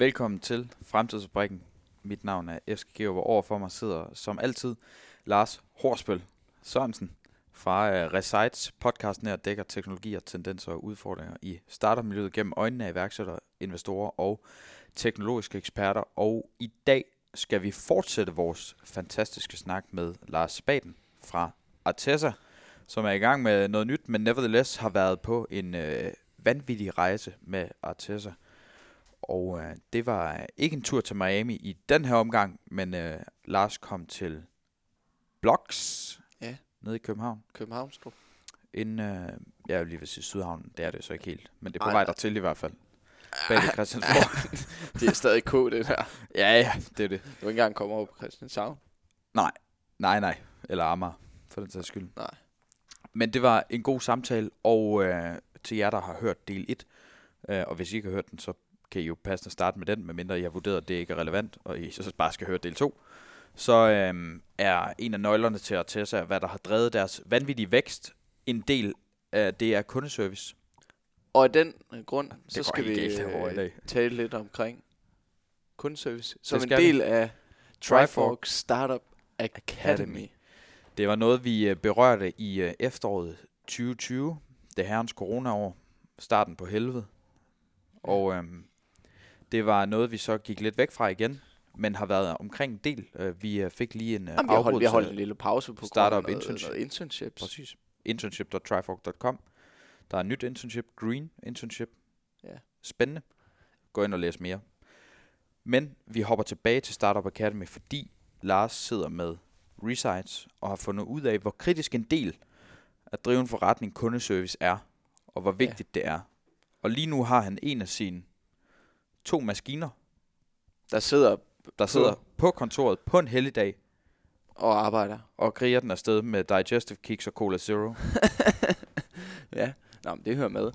Velkommen til Fremtidsfabrikken. Mit navn er Eske Geover. Overfor mig sidder som altid Lars Horsbøl Sørensen fra uh, Resites podcasten her dækker teknologier, tendenser og udfordringer i startermiljøet gennem øjnene af iværksættere, investorer og teknologiske eksperter. Og i dag skal vi fortsætte vores fantastiske snak med Lars Spaden fra Artesa, som er i gang med noget nyt, men nevertheless har været på en øh, vanvittig rejse med Artesa. Og øh, det var ikke en tur til Miami i den her omgang, men øh, Lars kom til Blocks Ja. nede i København. Københavnstrup. Inden, øh, jeg vil lige vil sige Sydhavnen, det er det så ikke helt, men det er på Ej, vej nej. dertil i hvert fald. Bag ved Christiansborg. Det er stadig K, det her. ja, ja, det er det. Du ikke engang komme over på Christianshavn. Nej, nej, eller Amager, for den sags skyld. Nej. Men det var en god samtale, og øh, til jer, der har hørt del 1, øh, og hvis I ikke har hørt den, så kan I jo passende starte med den, medmindre jeg har vurderet, at det ikke er relevant, og I så bare skal høre del 2. Så øh, er en af nøglerne til Artesa, hvad der har drevet deres vanvittige vækst, en del af det er kundeservice. Og af den øh, grund, så går skal vi galt i øh, tale lidt omkring kundeservice. Som en skal vi. del af Trifork Startup Academy. Det var noget, vi øh, berørte i øh, efteråret 2020, det herrens coronaår, starten på helvede. Og øhm, det var noget, vi så gik lidt væk fra igen, men har været omkring en del. Øh, vi øh, fik lige en øh, Jamen, holdt, vi har holdt en afbrydelse. lille pause på Startup grund af noget, internship. noget internships. Præcis. Internship.trifork.com. Der er et nyt internship, Green Internship. Ja. Spændende. Gå ind og læs mere. Men vi hopper tilbage til Startup Academy, fordi Lars sidder med Resites og har fundet ud af, hvor kritisk en del at drive en forretning kundeservice er, og hvor vigtigt det er. Og lige nu har han en af sine to maskiner, Der sidder der sidder på kontoret på en helligdag og arbejder. og kriger den afsted med Digestive Kicks og Cola Zero. Ja, Nå, men det hører med.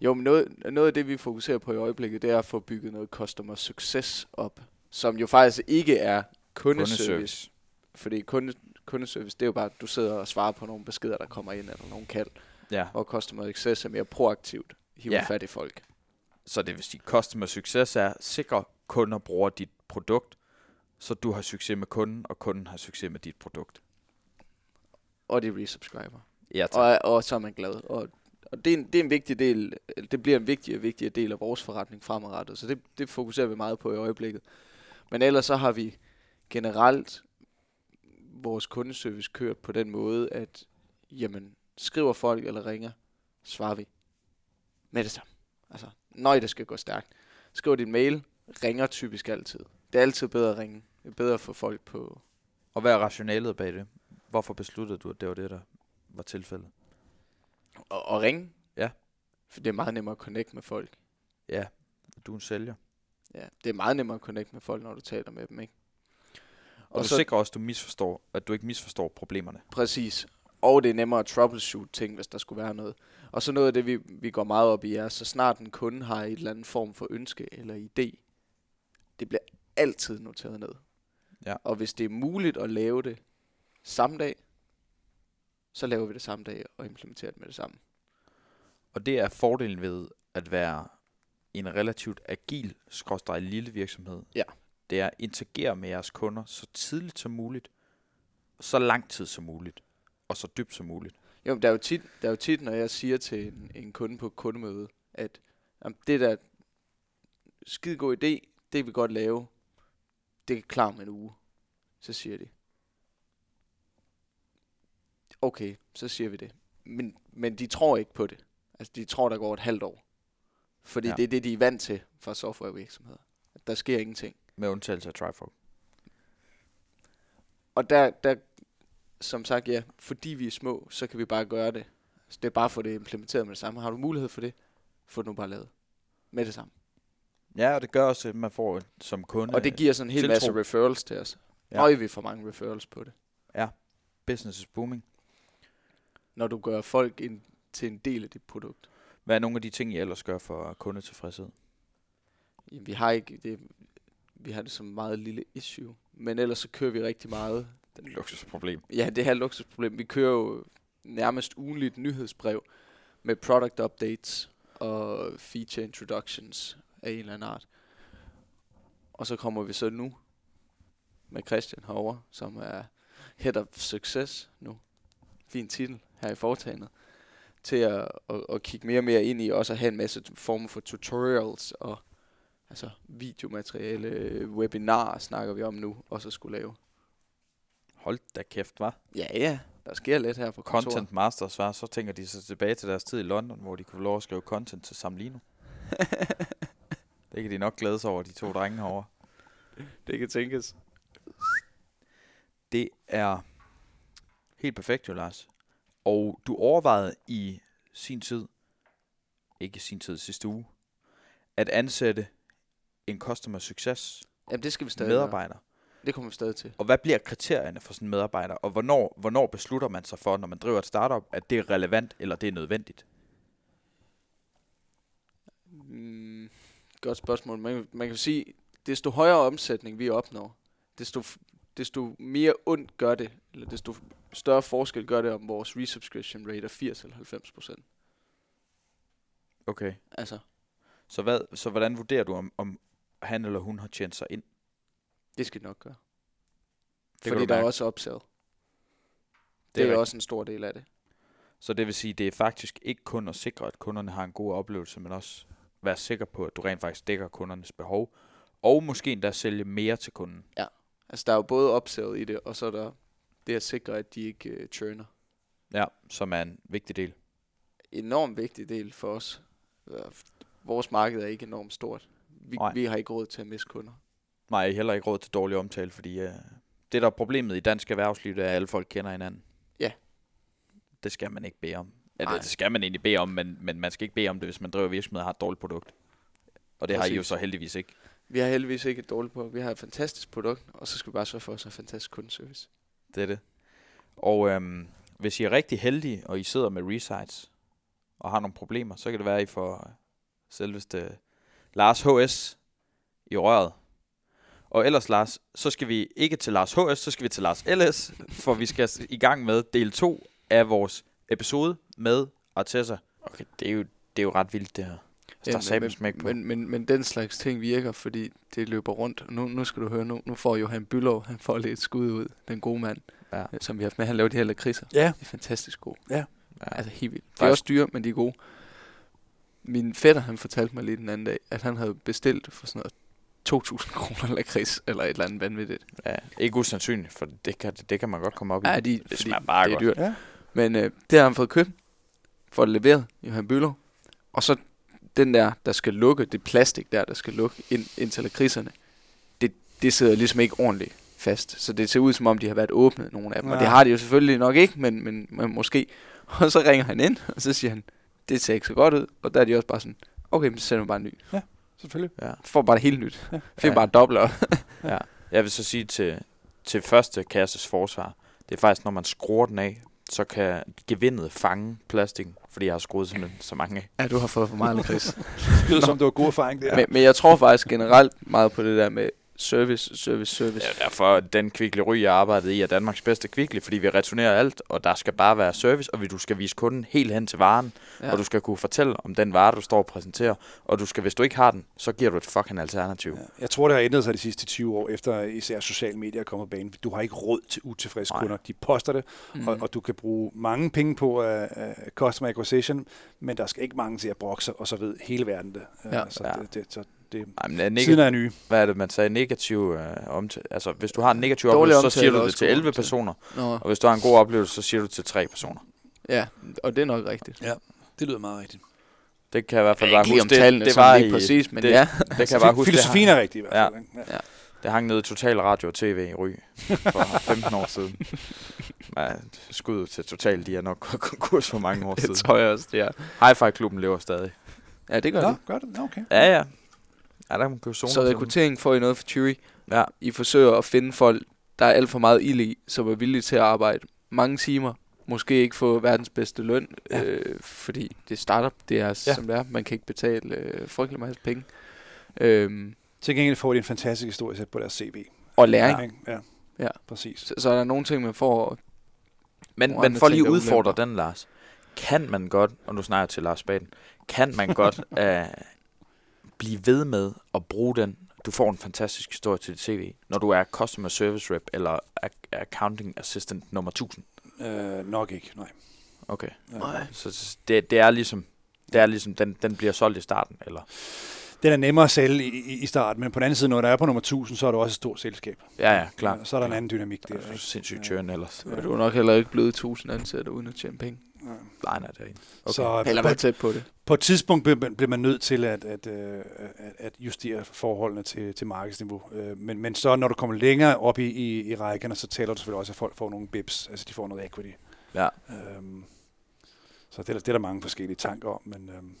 Jo, men noget, noget af det, vi fokuserer på i øjeblikket, det er at få bygget noget customer success op, som jo faktisk ikke er kundeservice. Kundeservice. Fordi kunde, kundeservice, det er jo bare, at du sidder og svarer på nogle beskeder, der kommer ind, eller nogle kald. Ja. Og customer success er mere proaktivt. Hiver ja. fat i folk. Så det vil sige, customer success er, sikre kunder bruger dit produkt, så du har succes med kunden, og kunden har succes med dit produkt. Og de resubscriber. Ja, tak. Og, og så er man glad. Og, og det, er en, det er en vigtig del, det bliver en vigtig og vigtig del af vores forretning fremadrettet. Så det, det fokuserer vi meget på i øjeblikket. Men ellers så har vi generelt vores kundeservice kørt på den måde, at jamen, skriver folk eller ringer, svarer vi med det samme. Altså, når det skal gå stærkt. Skriver din mail, ringer typisk altid. Det er altid bedre at ringe. Det er bedre at få folk på, Og hvad er rationalet bag det? Hvorfor besluttede du, at det var det, der var tilfældet? og, og ringe. Ja. For det er meget nemmere at connect med folk. Ja, du er en sælger. Ja, det er meget nemmere at connect med folk, når du taler med dem, ikke? Og, og du så- sikrer også, at du, misforstår, at du ikke misforstår problemerne. Præcis. Og det er nemmere at troubleshoot ting, hvis der skulle være noget. Og så noget af det, vi, vi går meget op i, er, så snart en kunde har et eller andet form for ønske eller idé, det bliver altid noteret ned. Ja. Og hvis det er muligt at lave det samme dag, så laver vi det samme dag og implementerer det med det samme. Og det er fordelen ved at være en relativt agil, skråstrej lille virksomhed. Ja. Det er at interagere med jeres kunder så tidligt som muligt, så lang tid som muligt, og så dybt som muligt. Jo, men der er jo tit, der er jo tit når jeg siger til en, en kunde på kundemøde, at jamen, det der skide god idé, det kan vi godt lave, det er klar om en uge. Så siger de, okay, så siger vi det. Men, men de tror ikke på det. Altså, de tror, der går et halvt år. Fordi ja. det er det, de er vant til fra softwarevirksomheder. At der sker ingenting. Med undtagelse af Trifork. Og der, der, som sagt, ja, fordi vi er små, så kan vi bare gøre det. Så det er bare at få det implementeret med det samme. Har du mulighed for det, få det nu bare lavet. Med det samme. Ja, og det gør også, at man får som kunde Og det giver sådan en hel tiltro. masse referrals til os. Ja. Ja. Og vi får mange referrals på det. business is booming. Når du gør folk ind til en del af dit produkt. Hvad er nogle af de ting, I ellers gør for kundetilfredshed? Jamen, vi har ikke det, vi har det som meget lille issue. Men ellers så kører vi rigtig meget. Det er et luksusproblem. Ja, det her luksusproblem. Vi kører jo nærmest ugenligt nyhedsbrev med product updates og feature introductions af en eller anden art. Og så kommer vi så nu med Christian herover, som er Head of Success nu. Fin titel her i foretagendet. Til at, at, at kigge mere og mere ind i også at have en masse former for tutorials og altså videomateriale, webinarer snakker vi om nu, og så skulle lave. Hold da kæft, var. Ja, ja, der sker lidt her på kontoret. Content Masters, var. Så tænker de så tilbage til deres tid i London, hvor de kunne få lov at skrive content til Samlino. det kan de nok glæde sig over, de to drenge herovre. Det kan tænkes. Det er helt perfekt jo, Lars. Og du overvejede i sin tid, ikke i sin tid sidste uge, at ansætte en customer success Jamen, det skal vi stadig gøre. Det kommer vi stadig til. Og hvad bliver kriterierne for sådan en medarbejder? Og hvornår, hvornår beslutter man sig for, når man driver et startup, at det er relevant eller det er nødvendigt? Mm, godt spørgsmål. Man, man kan sige, desto højere omsætning vi opnår, desto, desto mere ondt gør det, eller desto større forskel gør det, om vores resubscription rate er 80 eller 90 procent. Okay. Altså, Så, hvad, så hvordan vurderer du, om, om han eller hun har tjent sig ind? Det skal de nok gøre. kan Fordi der er også upsell. Det, Det det er er, også en stor del af det. Så det vil sige, det er faktisk ikke kun at sikre, at kunderne har en god oplevelse, men også være sikker på, at du rent faktisk dækker kundernes behov, og måske endda sælge mere til kunden. Altså, der er jo både upsell i det, og så er der det at sikre, at de ikke uh, churner. Ja, som er en vigtig del. Enormt vigtig del for os. Øh, Vores marked er ikke enormt stort. Vi, Nej. vi har ikke råd til at miste kunder. Har heller ikke råd til dårlig omtale, fordi uh, det, der er problemet i dansk erhvervsliv, det er, at alle folk kender hinanden. Ja. Det skal man ikke bede om. Nej. det, skal man egentlig bede om, men, men man skal ikke bede om det, hvis man driver virksomhed og har et dårligt produkt. Og det har I jo Præcis. så heldigvis ikke. Vi har heldigvis ikke et dårligt produkt. Vi har et fantastisk produkt, og så skal vi bare sørge for at have fantastisk kundeservice. Det er det. Og øhm, hvis I er rigtig heldige, og I sidder med resites, og har nogle problemer, så kan det være, at I får øh, selveste Lars HS i røret. Og ellers, Lars, så skal vi ikke til Lars HS, så skal vi til Lars LS, for vi skal i gang med del 2 af vores episode med Artessa. Okay, det er jo, det er jo ret vildt, det her. Så der er satme smæk på. men, men, men den slags ting virker, fordi det løber rundt. Nu, nu skal du høre, nu, nu får Johan Bylov, han får lidt skud ud, den gode mand, Ja. øh, som vi har haft med. Han laver de her lakridser. Ja. De er fantastisk gode. Ja. Altså helt vildt. De er også dyre, men de er gode. Min fætter, han fortalte mig lige den anden dag, at han havde bestilt for sådan noget 2.000 kroner lakrids, eller et eller andet vanvittigt. Ja, ikke usandsynligt, for det kan, det kan man godt komme op i. Ja, de, det fordi smager bare det er godt. dyrt. Ja. Men øh, det har han fået købt, for det leveret, Johan Bylov. Og så den der, der skal lukke, det plastik der, der skal lukke ind, ind til lakridserne, det, det sidder ligesom ikke ordentligt fast. Så det ser ud som om, de har været åbnet, nogle af dem. Og det Ja. har de jo selvfølgelig nok ikke, men, men, men måske. Og så ringer han ind, og så siger han, det ser ikke så godt ud. Og der er de også bare sådan, okay, men så sender vi bare en ny. Selvfølgelig. Ja. Får bare det helt nyt. Ja. Fik bare dobbelt op. Ja. Jeg vil så sige til, til første kasses forsvar, det er faktisk, når man skruer den af, så kan gevindet fange plastikken, fordi jeg har skruet simpelthen så mange af. ja, du har fået for meget lakrids. Det lyder som, det var god erfaring der. men, men jeg tror faktisk generelt meget på det der med service, service, service. Det er derfor, den kvikle ry, jeg arbejdede i, er Danmarks bedste kvikle, fordi vi returnerer alt, og der skal bare være service, og du skal vise kunden helt hen til varen, ja. og du skal kunne fortælle om den vare, du står og præsenterer, og du skal, hvis du ikke har den, så giver du et fucking alternativ. Ja. Jeg tror, det har ændret sig de sidste 20 år, efter især sociale medier er kommet på banen. Du har ikke råd til utilfredse kunder. De poster det, Mm. mm. og, og du kan bruge mange penge på uh, uh, customer acquisition, men der skal ikke mange til at brokse, og så ved hele verden det. Uh, Ja. så Ja. det, det, så det Ej, men er tiden neg- er nye. hvad er det, man sagde? Negativ øh, omtale. Altså, hvis du har en negativ Dårlig oplevelse, så siger er du det til god 11 omtale. personer, Nå, og hvis du har en god oplevelse, så siger du det til 3 personer. ja, og det er nok rigtigt. Det lyder meget rigtigt. Det kan jeg i hvert fald bare huske. om tallene det, det var lige i, præcis, men det, ja. det kan jeg bare huske. Det, Filosofien er rigtig i hvert fald. ikke? Ja. det hang nede i Total Radio og TV i Ry for 15 år siden. Ja, skud til Total, de er nok konkurs for mange år Det siden. tror jeg også, det er. Hi-Fi-klubben lever stadig. Ja, det gør Nå, det. gør det? Nå, okay. Ja, ja. Ja, der kan man købe zoner. Så rekruttering får I noget for Chewy. Ja, I forsøger at finde folk, der er alt for meget ild i, som er villige til at arbejde mange timer. Måske ikke få verdens bedste løn, Ja. øh, fordi det er startup, det er Ja. som det er. Man kan ikke betale øh, frygtelig masse penge. Øhm, Til gengæld får de en fantastisk historie sat på deres CV. og læring. Ja, ja. Ja. præcis. Så, så er der nogle ting, man får. men, men for lige udfordre den, Lars. Kan man godt, og nu snakker jeg til Lars Baden, kan man godt uh, blive ved med at bruge den du får en fantastisk historie til dit CV, når du er customer service rep eller ac- accounting assistant nummer 1000? Øh, nok ikke, nej. Okay. Ja. Nej. Så det, det er ligesom, det er ligesom den, den bliver solgt i starten, eller? Den er nemmere at sælge i, i, starten, men på den anden side, når der er på nummer 1000, så er du også et stort selskab. Ja, ja, klart. Så er der en anden dynamik der. Det er sindssygt churn ellers. Ja. Du er nok heller ikke blevet 1000 ansatte uden at tjene penge. Ja. Nej, nej, det er ikke. Okay. Så Eller være tæt på det. På et tidspunkt bliver man, bliver man nødt til at, at, øh, at, at justere forholdene til, til markedsniveau. Øh, Men, men så når du kommer længere op i, i, i rækkerne, så tæller du selvfølgelig også, at folk får nogle bips, altså de får noget equity. Ja. Øhm, så det er, det er der mange forskellige tanker om, men øhm,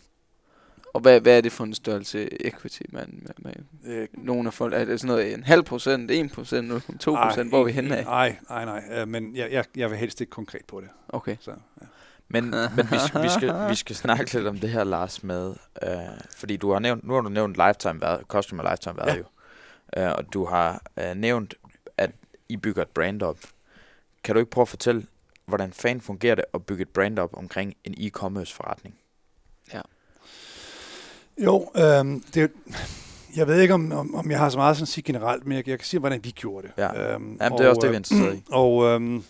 Og hvad, hvad er det for en størrelse equity, man, man, man øh, nogle af folk, er det sådan noget en halv procent, 1 procent, 0,2 procent, hvor er vi henne af? Nej, nej, nej, øh, men jeg, jeg, jeg vil helst ikke konkret på det. Okay. Så, ja. Men, men vi, skal, vi, skal, vi skal snakke lidt om det her, Lars, med, øh, fordi du har nævnt, nu har du nævnt lifetime value, customer lifetime value, ja. øh, og du har øh, nævnt, at I bygger et brand op. Kan du ikke prøve at fortælle, hvordan fanden fungerer det at bygge et brand op omkring en e-commerce forretning? Jo, øhm, det, jeg ved ikke, om, om, om jeg har så meget sådan at sige generelt, men jeg, jeg kan sige, hvordan vi gjorde det. Ja. Øhm, Jamen, det er også det, vi er interesseret i. Og øhm,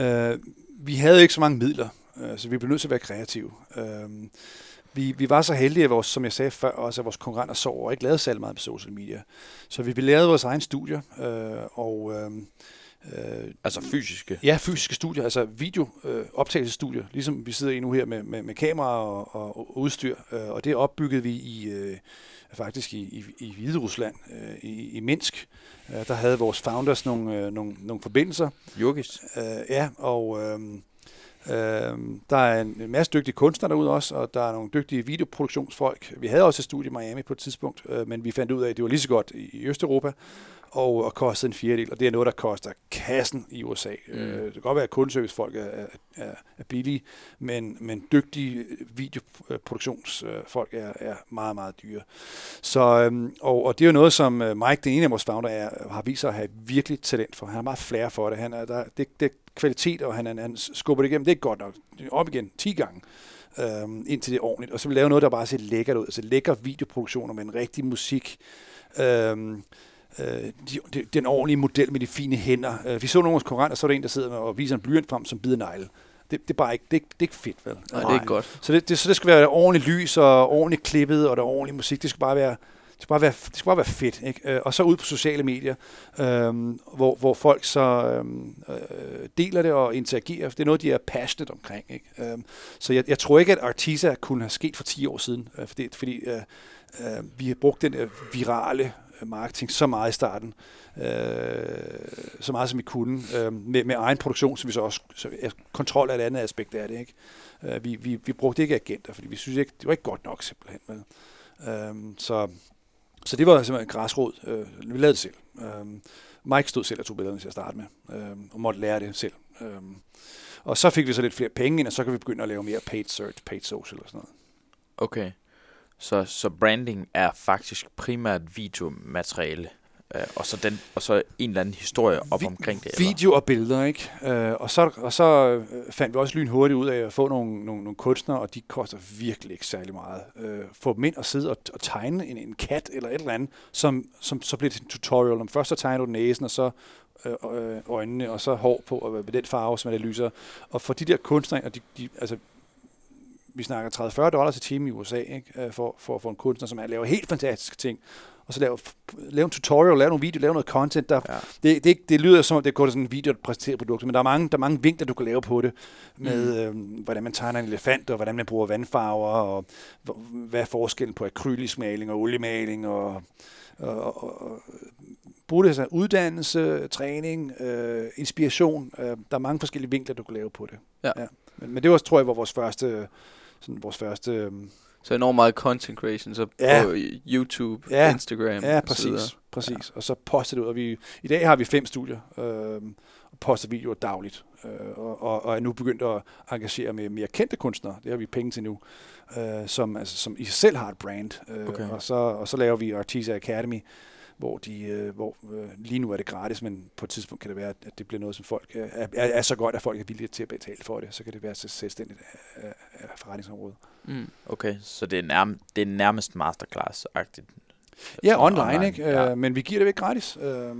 øh, vi havde ikke så mange midler, øh, så vi blev nødt til at være kreative. Øh, vi, vi var så heldige, at vores, som jeg sagde før, også at vores konkurrenter sov og ikke lavede særlig meget på social media. Så vi lavede vores egen studier, øh, og øh, øh, Altså fysiske. Ja, fysiske studier, altså video øh, ligesom vi sidder i nu her med, med, med kamera og, og, og udstyr. Øh, og det opbyggede vi i øh, faktisk i, i, i Hvide Rusland, øh, i, i Minsk. Øh, der havde vores founders nogle, øh, nogle, nogle forbindelser. Jurgis. Øh, ja, og øh, øh, der er en en masse dygtige kunstnere derude også, og der er nogle dygtige videoproduktionsfolk. Vi havde også et studie i Miami på et tidspunkt, øh, men vi fandt ud af, at det var lige så godt i, i Østeuropa, og, og kostede en fjerdedel, og det er noget, der koster kassen i USA. Mm. Mm. Øh, det kan godt være, at kundeservicefolk er, er, er, billige, men, men dygtige videoproduktionsfolk er, er meget, meget dyre. Så, øhm, og, og det er jo noget, som øh, Mike, den ene af vores founder, er, har vist sig at have virkelig talent for. Han har meget flere for det. Han er, der, det, det kvalitet, og han, han, han skubber det igennem. Det er godt nok. Op igen 10 gange øhm, indtil det er ordentligt. Og så lave noget, der bare ser lækkert ud. Altså lækker videoproduktioner med en rigtig musik. Øhm, øh, de, de, den ordentlige model med de fine hænder. Øh, vi så nogle af vores konkurrenter, så er der en, der sidder og viser en blyant frem som bider negle. Det, det, er bare ikke, det, det er ikke fedt, vel? Nej, det er ikke godt. Så det, det, så det skal være ordentligt lys og ordentligt klippet, og der er ordentlig musik. Det skal bare være, skal bare være, det skal bare være fedt. Ikke? Øh, og så ud på sociale medier, øhm, hvor, hvor folk så øhm, øh, deler det og interagerer. Det er noget, de er passionate omkring. Ikke? Øhm, så jeg, jeg tror ikke, at Artisa kunne have sket for 10 år siden, øh, fordi, fordi øh, øh, vi har brugt den der virale øh, marketing så meget i starten, øh, så meget som vi kunne, øh, med, med egen produktion, som vi så også, så kontrol er et andet aspekt af det, ikke? Øh, vi, vi, vi brugte ikke agenter, fordi vi synes ikke, det var ikke godt nok simpelthen. Vel? Øhm, så, så det var simpelthen græsrod. Øh, vi lavede det selv. Øh, Mike stod selv og tog billederne til at starte med, øh, og måtte lære det selv. Øh, og så fik vi så lidt flere penge ind, og så kan vi begynde at lave mere paid search, paid social og sådan noget. Okay. Så, så branding er faktisk primært videomateriale, øh, og, så den, og så en eller anden historie op Vi- omkring det. eller? Video og billeder, ikke? Øh, og så, og så øh, fandt vi også lynhurtigt ud af at få nogle, nogle, nogle kunstnere, og de koster virkelig ikke særlig meget. Øh, få dem ind og sidde og, og tegne en, en kat eller et eller andet, som, som så bliver det en tutorial. Om først så tegner du næsen, og så øh, øh, øjnene, og så hår på, og med den farve, som det lyser. Og for de der kunstnere, og de, de, altså, vi snakker 30-40 dollars i timen i USA, ikke? Øh, For, for at få en kunstner, som er, laver helt fantastiske ting, og så lave, lave en tutorial, lave nogle videoer, lave noget content, der, Ja. det, det, det lyder som om, det er kun sådan en video, der præsenterer produkter, men der er mange, der er mange vinkler, du kan lave på det, med mm. øh, hvordan man tegner en elefant, og hvordan man bruger vandfarver, og hvad er forskellen på akrylisk maling og oliemaling, og, og, og, og bruge det som uddannelse, træning, øh, inspiration. Øh, der er mange forskellige vinkler, du kan lave på det. Ja. Men, men det var, tror jeg, var vores første, sådan vores første øh, Så enormt meget content creation, så Ja. på YouTube, Ja. Instagram Ja, og så præcis. præcis. Ja. Og så poster det ud. Og vi, I dag har vi fem studier øh, og poster videoer dagligt. Øh, og, og, og er nu begyndt at engagere med mere kendte kunstnere. Det har vi penge til nu. Øh, som, altså, som i sig selv har et brand. Øh, Okay. og, så, og så laver vi Artisa Academy, hvor, de, øh, hvor øh, lige nu er det gratis, men på et tidspunkt kan det være, at det bliver noget, som folk øh, er, er, er så godt, at folk er villige til at betale for det. Så kan det være selvstændigt af, af forretningsområdet. Mm. Okay, så det er, nærm- det er nærmest masterclass-agtigt. Ja, online, online, ikke? ja. Øh, men vi giver det væk gratis øh,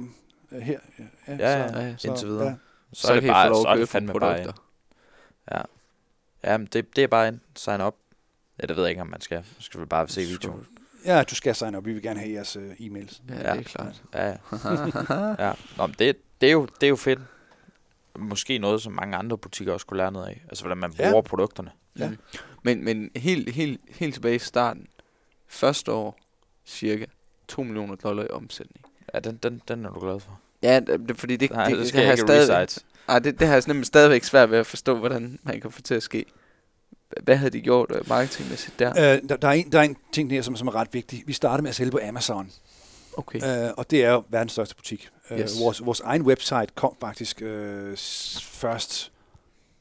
her. Ja, ja, ja, indtil videre. Ja. Så, er det kan I bare, få lov så at er det købe fandme bare produkter. ind. Ja. Ja, men det, det er bare en sign up. Ja, det ved jeg ikke, om man skal. Man skal bare se videoen. ja, du skal signe op. Vi vil gerne have jeres øh, e-mails. Ja, Ja. det er klart. Ja, ja. ja. Nå, men det, det, er jo, det er jo fedt. Måske noget, som mange andre butikker også kunne lære noget af. Altså, hvordan man Ja. bruger produkterne. Ja. Mm. Men, men helt, helt, helt tilbage i starten, første år, cirka 2 millioner dollar i omsætning. Ja, den, den, den er du glad for. Ja, det, det, fordi det, Nej, det, det skal har jeg ikke stadig, recite. ej, det, det har jeg nemlig stadigvæk svært ved at forstå, hvordan man kan få til at ske. Hvad havde de gjort øh, marketingmæssigt der? Øh, der, der, er en, der er en ting her, som, som er ret vigtig. Vi startede med at sælge på Amazon, Okay. øh, og det er jo verdens største butik. Øh, Yes. vores, vores egen website kom faktisk øh, først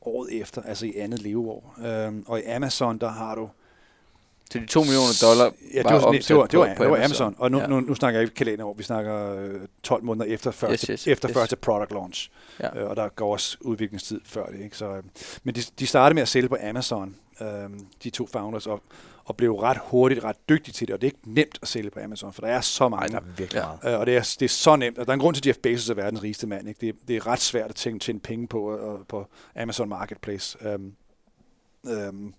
året efter, altså i andet leveår. Øh, og i Amazon, der har du... Så de 2 millioner dollar Ja, det var var, det, var, det, var, på- på det var Amazon. Amazon. Og nu, Ja. nu, nu snakker jeg ikke kalenderår, vi snakker øh, 12 måneder efter første, Yes, yes, efter yes. første product launch. Ja. Øh, og der går også udviklingstid før det. Ikke? Så, øh, men de, de startede med at sælge på Amazon, øh, de to founders, og, og blev ret hurtigt ret dygtige til det. Og det er ikke nemt at sælge på Amazon, for der er så mange. der er virkelig meget. Øh, og det er, det er så nemt. Og der er en grund til, at Jeff Bezos er verdens rigeste mand. Ikke? Det, er- det er ret svært at tænke, tjene penge på, øh, på Amazon Marketplace. Um, um,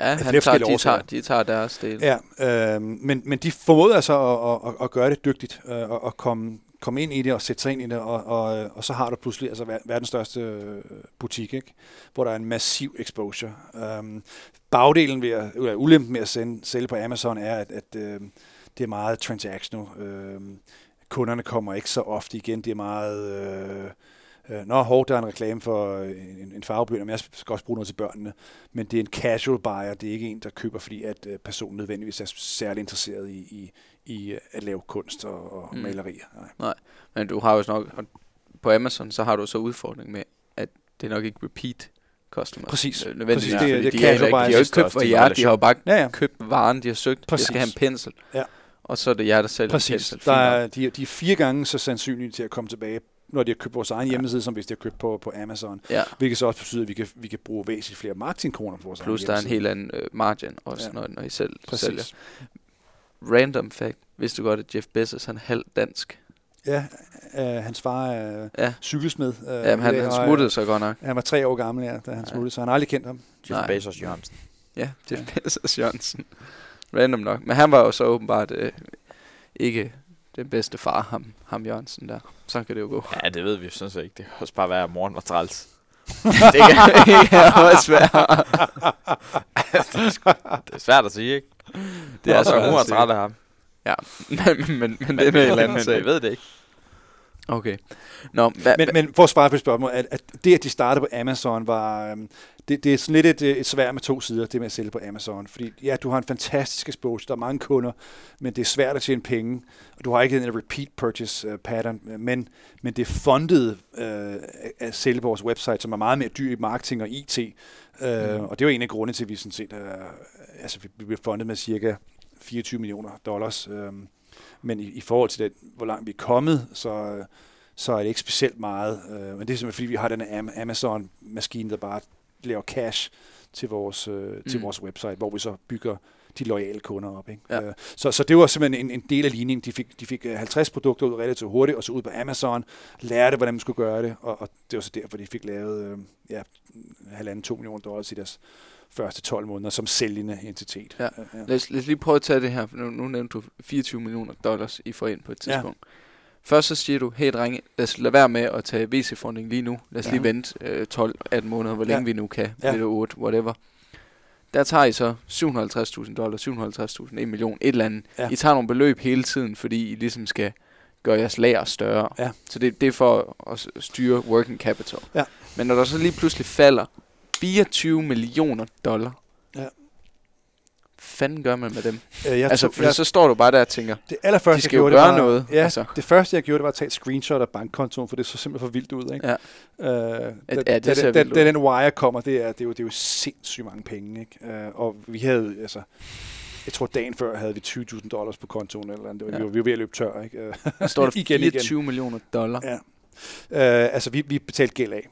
Ja, han flere tager, de, tager, de tager deres del. Ja, øh, men, men de formåede altså at, at, at gøre det dygtigt, øh, og at komme, komme ind i det og sætte sig ind i det, og, og, og så har du pludselig altså ver- verdens største øh, butik, ikke? hvor der er en massiv exposure. Um, bagdelen ved at, eller ulempen med at sende, sælge på Amazon er, at, at øh, det er meget transactional. Øh, kunderne kommer ikke så ofte igen. Det er meget... Øh, Øh, Nå, hov, der er en reklame for øh, en, en farveblød, men jeg skal også bruge noget til børnene. Men det er en casual buyer, det er ikke en, der køber, fordi at øh, personen nødvendigvis er særlig interesseret i, i, i øh, at lave kunst og, og Mm. malerier. Nej. Men du har jo nok, på Amazon, så har du så udfordring med, at det er nok ikke repeat customers. Præcis. Nødvendigvis, Præcis. Det er- det de, casual ikke, de har jo ikke købt for er jer, de har jo bare Ja, ja. købt varen, de har søgt, Præcis. jeg skal have en pensel. Ja. Og så er det jer, der sælger Præcis. pensel. Der er, de, de er fire gange så sandsynlige til at komme tilbage, når de har købt vores egen Ja. hjemmeside, som hvis de har købt på, på Amazon. Ja. Hvilket så også betyder, at vi kan, vi kan bruge væsentligt flere marketingkroner på vores Plus egen der er en helt anden øh, margin også, Ja. når, når I selv Præcis. sælger. Random fact. Vidste du godt, at Jeff Bezos han er halvt dansk? Ja, øh, hans far er Ja. cykelsmed. Øh, Jamen, han, han smuttede så godt nok. øh, Han var tre år gammel, ja, da han Ja. smuttede, så han har aldrig kendt ham. Jeff Nej. Bezos Jørgensen. Ja, Jeff Bezos Jørgensen. Random nok. Men han var jo så åbenbart øh, ikke den bedste far, ham, ham Jørgensen der. Så kan det jo gå. Ja, det ved vi sådan set ikke. Det kan også bare være, at moren var træls. det kan ikke også være. Det er svært at sige, ikke? Det er også så, svært hun er træt af ham. men, men, men det er en helt anden Men sag. vi ved det ikke. Okay. Nå, hva, Men, men for at svare på spørgsmålet, at, at det, at de startede på Amazon, var øhm, det, det er sådan lidt et, øh, et svært med to sider, det med at sælge på Amazon. Fordi ja, du har en fantastisk exposure, der er mange kunder, men det er svært at tjene penge, og du har ikke en repeat purchase uh, pattern, men, men det er fundet øh, at sælge på vores website, som er meget mere dyr i marketing og IT. Øh, Mm. Og det er jo en af grundene til, at vi sådan set er, altså vi bliver fundet med cirka 24 millioner dollars. øhm, Men i, i forhold til det, hvor langt vi er kommet, så, øh, så er det ikke specielt meget. Øh, men det er simpelthen fordi, vi har den Amazon-maskine, der bare laver cash til vores, øh, til Mm. vores website, hvor vi så bygger de loyale kunder op. Ikke? Ja. Øh, så, så det var simpelthen en, en del af ligningen. De fik, de fik øh, 50 produkter ud relativt hurtigt, og så ud på Amazon, lærte, hvordan man skulle gøre det, og, og det var så derfor, de fik lavet øh, ja, halvanden, to millioner dollars i deres første 12 måneder som sælgende entitet. Ja. ja. lad, os, lad os lige prøve at tage det her. Nu, nu nævnte du 24 millioner dollars, I får ind på et Ja. tidspunkt. Først så siger du, hey drenge, lad os lade være med at tage VC-funding lige nu. Lad os Ja. lige vente øh, 12-18 måneder, hvor Ja. længe vi nu kan. Ja. Ja. Lidt 8, whatever. Der tager I så 750.000 dollars, 750.000, 1 million, et eller andet. Ja. I tager nogle beløb hele tiden, fordi I ligesom skal gøre jeres lager større. Ja. Så det, det er for at styre working capital. Ja. Men når der så lige pludselig falder 24 millioner dollar, Ja. fanden gør man med dem? Øh, jeg altså, tog- for jeg- så står du bare der og tænker, Det allerførste, De skal jeg jo gjorde, gøre det var, noget, Ja, altså. det første, jeg gjorde, det var at tage et screenshot af bankkontoen, for det så simpelthen for vildt ud. Ikke? Ja. Øh, Ja, da, det da, ser da, ud. da den wire kommer, det er, det, er jo, det er jo sindssygt mange penge. Ikke? Øh, og vi havde, altså, jeg tror dagen før havde vi 20.000 dollars på kontoen, eller andet. Det var, Ja. vi, var, vi var ved at løbe tør. Ikke? Øh, står der Igen, igen. 24 millioner dollar. Ja. Øh, altså, vi, vi betalte gæld af.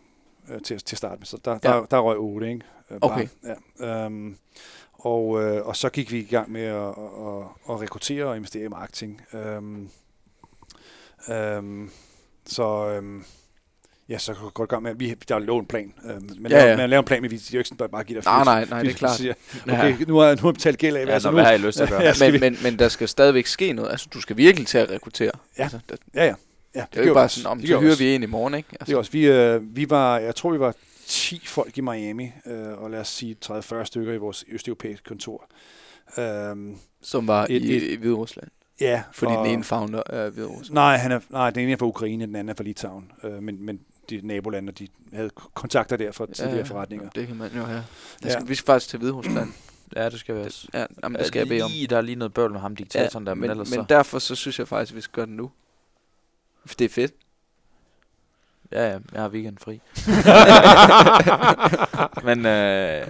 Øh, til, til start med. Så der, Ja. der, der røg 8, ikke? Øh, Okay. Ja. Øhm, og, øh, og så gik vi i gang med at, at, at, at rekruttere og investere i marketing. Øhm, øhm, så øhm, ja, så kan godt gang med, vi, der lå en plan. Øhm, men Ja, ja, ja. man laver en plan, men vi er jo ikke sådan, bare give dig Nej, nej, nej, det er klart. Siger, Ja. okay, nu har nu har jeg betalt gæld af, Ja, altså nu, hvad har I lyst til at gøre? Ja, men, men, men der skal stadigvæk ske noget. Altså, du skal virkelig til at rekruttere. Ja. Altså, det, ja, ja. Ja det er jo ikke bare vi sådan, om Det så hyrer vi en i morgen, ikke? Altså, Det er også, vi, øh, vi var, jeg tror, vi var 10 folk i Miami, øh, og lad os sige 30-40 stykker i vores østeuropæiske kontor. Øhm, som var Et- i, et- i Hvide Rusland. ja, Fordi og- den ene founder er Hvide Rusland. Nej, han er, nej, den ene er fra Ukraine, den anden er fra Litauen. Øh, men, men de nabolande, de havde kontakter der fra tidligere ja, forretninger. Det kan man jo have. Ja. skal, vi skal faktisk til Hvide Rusland. Ja, det skal vi også. ja, jamen, det skal jeg bede om. Lige, der er lige noget bøvl med ham, diktatoren der, men, men, men så... derfor så synes jeg faktisk, at vi skal gøre det nu. For det er fedt. Ja, ja, jeg har weekend fri. Men øh,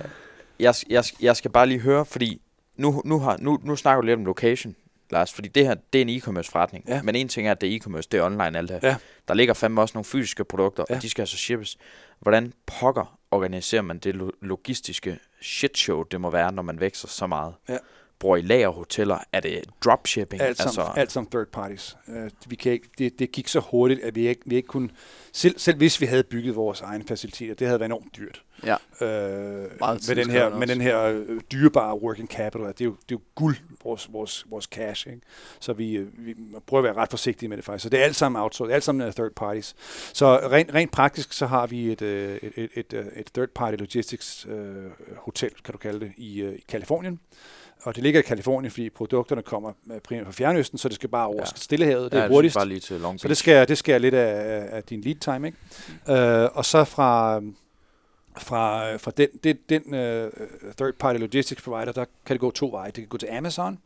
jeg, jeg, jeg skal bare lige høre, fordi nu, nu, har, nu, nu snakker du lidt om location, Lars, fordi det her, det er en e-commerce forretning. Ja. Men en ting er, at det er e-commerce, det er online alt det her. Ja. Der ligger fandme også nogle fysiske produkter, Ja. og de skal altså shippes. Hvordan pokker organiserer man det lo- logistiske shitshow, det må være, når man vækster så meget? Ja. Bruger I lagerhoteller? Er det dropshipping? Alt som, altså, alt som third parties. Uh, vi kan ikke, det, det gik så hurtigt, at vi ikke, vi ikke kunne... Selv, selv hvis vi havde bygget vores egne faciliteter, det havde været enormt dyrt. Ja. Uh, med, den her, med den her øh, dyrebare working capital, det er jo, det er jo guld, vores, vores, vores cash. Ikke? Så vi, øh, vi prøver at være ret forsigtige med det faktisk. Så det er alt sammen outsourced, alt sammen er third parties. Så rent, rent praktisk, så har vi et, øh, et, et, et, øh, et third party logistics øh, hotel, kan du kalde det, i, øh, i Kalifornien. Og det ligger i Kalifornien, fordi produkterne kommer øh, primært fra Fjernøsten, så det skal bare over Ja. Stillehavet. Det er ja, hurtigst. bare lige til Long Så det Beach. skal, det skal lidt af, af- din lead time, ikke? Øh, og så fra, fra, fra den, den, den uh, third party logistics provider, der kan det gå to veje. Det kan gå til Amazon,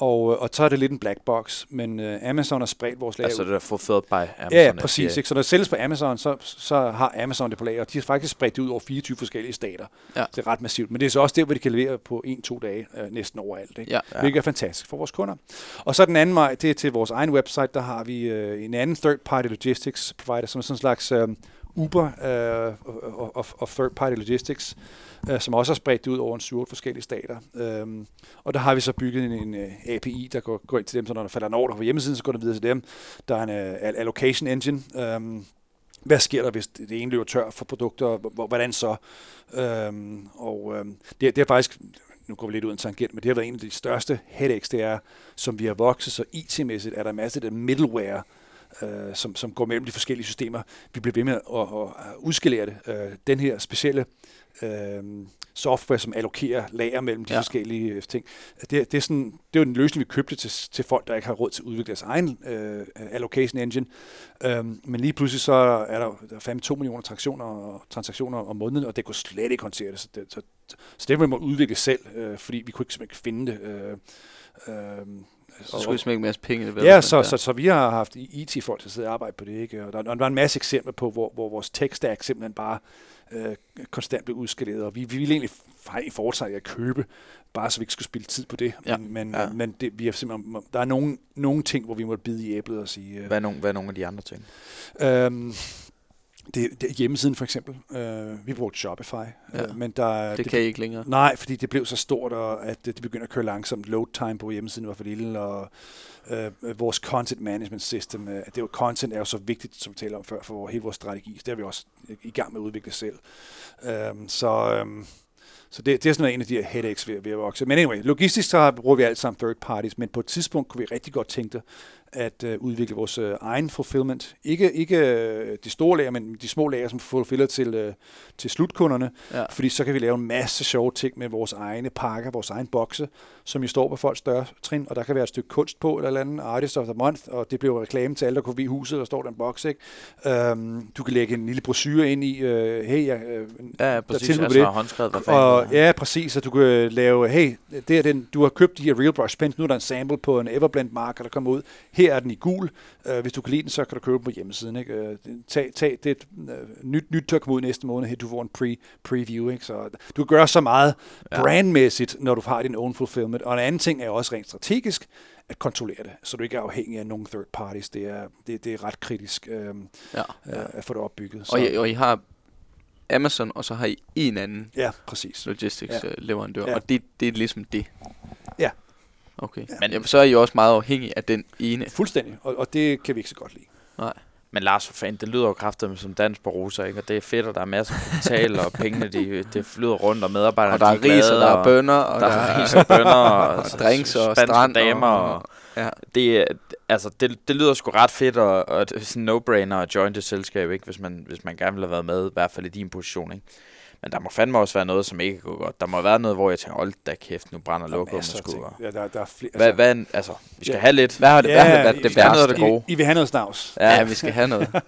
og, øh, og så er det lidt en black box, men uh, Amazon har spredt vores lager Altså ud. det der fulfilled by Amazon. Ja, præcis. Ikke? Så når det sælges på Amazon, så, så har Amazon det på lager, og de har faktisk spredt det ud over 24 forskellige stater. Ja. Det er ret massivt. Men det er så også der, hvor de kan levere på en-to dage øh, næsten overalt. Ikke? Ja. ja. hvilket er fantastisk for vores kunder. Og så den anden vej, det er til vores egen website, der har vi øh, en anden third-party logistics provider, som er sådan en slags øh, Uber øh, of, of third-party logistics, øh, som også har spredt det ud over en 7 forskellige stater. Øhm, og der har vi så bygget en, en øh, API, der går, går ind til dem, så når der falder en ordre på hjemmesiden, så går det videre til dem. Der er en uh, allocation engine. Øhm, hvad sker der, hvis det ene løber tør for produkter? Hvordan så? Øhm, og øhm, det, det er faktisk, nu går vi lidt ud af en tangent, men det har været en af de største headaches, det er, som vi har vokset, så IT-mæssigt er der masser af middleware, øh, som, som går mellem de forskellige systemer. Vi bliver ved med at, at, at udskalere det. Øh, den her specielle øh, software, som allokerer lager mellem de Ja. forskellige øh, ting, det, det, er sådan, det er jo en løsning, vi købte til, til folk, der ikke har råd til at udvikle deres egen øh, allocation engine. Øhm, men lige pludselig så er der, der er fandme 2 millioner transaktioner, og, transaktioner om måneden, og det kunne slet ikke håndtere det. Så det, så, så det må vi udvikle selv, øh, fordi vi kunne ikke ikke finde det. Øh, øh, Så skulle vi smække en masse penge det. Ja, så, så, så vi har haft IT-folk til at sidde og arbejde på det, ikke? Og der, der var en masse eksempler på, hvor, hvor vores tech-stack simpelthen bare øh, konstant blev udskaleret, og vi, vi ville egentlig faktisk foretrække at købe, bare så vi ikke skulle spille tid på det. Ja. Men, men, Ja. men det, vi har simpelthen, der er nogle, nogle ting, hvor vi må bide i æblet og sige... Øh, Hvad er, nogle, hvad er nogle af de andre ting? Øhm, det, det hjemmesiden for eksempel. Øh, vi brugte Shopify, Ja. ja. øh, men der, det kan I ikke længere. Nej, fordi det blev så stort, og at det, det begyndte at køre langsomt. Load time på hjemmesiden var for lille, og øh, vores content management system, øh, det er jo, content er jo så vigtigt, som vi talte om før, for vor- hele vores strategi. Så det er vi også i gang med at udvikle selv. Øhm, så øhm, så det, det er sådan en af de her headaches ved, ved at vokse. Men anyway, logistisk så bruger vi alt sammen third parties, men på et tidspunkt kunne vi rigtig godt tænke det, at øh, udvikle vores øh, egen fulfillment. Ikke, ikke øh, de store lager, men de små lager, som fulfiller til, øh, til slutkunderne. Ja. Fordi så kan vi lave en masse sjove ting med vores egne pakker, vores egen bokse, som jo står på folks dørtrin, og der kan være et stykke kunst på, eller eller andet Artist of the Month, og det bliver reklame til alle, der kunne forbi huset, der står der en boks, ikke? Um, du kan lægge en lille brochure ind i, uh, hey, jeg, uh, Ja, ja præcis. tilbud på Altså det. håndskrevet, hvad fanden og, er. ja, præcis, og du kan lave, hey, det er den, du har købt de her Real Brush Pens, nu er der en sample på en Everblend marker, der kommer ud. Her er den i gul. Uh, hvis du kan lide den, så kan du købe den på hjemmesiden. Ikke? Uh, tag, tag det et uh, nyt, nyt til at komme ud næste måned. Her, du får en pre, preview. Ikke? Så du gøre så meget Ja. brandmæssigt, når du har din own fulfillment. Og en anden ting er også rent strategisk, at kontrollere det, så du ikke er afhængig af nogle third parties. Det er, det, det er ret kritisk øh, Ja. ja. at få det opbygget. Så. Og, I, og I har Amazon, og så har I en anden Ja, præcis. logistics Ja. leverandør, ja. og det, det er ligesom det. Ja. Okay. Men- Men så er I også meget afhængige af den ene. Fuldstændig, og, og det kan vi ikke så godt lide. Men Lars, for fanden, det lyder jo kraftigt som dansk Barossa, ikke? Og det er fedt, og der er masser af kapital, og pengene, de, det flyder rundt, og medarbejderne, Og der er de ris, og der er bønner, og der er ris og bønner, og, og drinks og strand. damer, og, og, ja. det, er- altså, det, det lyder sgu ret fedt, og, og det er sådan no-brainer at join det selskab, ikke? Hvis, man, hvis man gerne vil have været med, i hvert fald i din position. Ikke? Men der må fandme også være noget, som ikke går godt. Der må være noget, hvor jeg tænker, hold da kæft, nu brænder Der er lokummet ting. og- Ja, der, der er flere. Hvad, hvad, altså, vi skal Ja. have lidt. Hvad har det, Ja, hvad har det det have noget af værste? det gode. I, I vil have noget snavs. Ja, ja, vi skal have noget.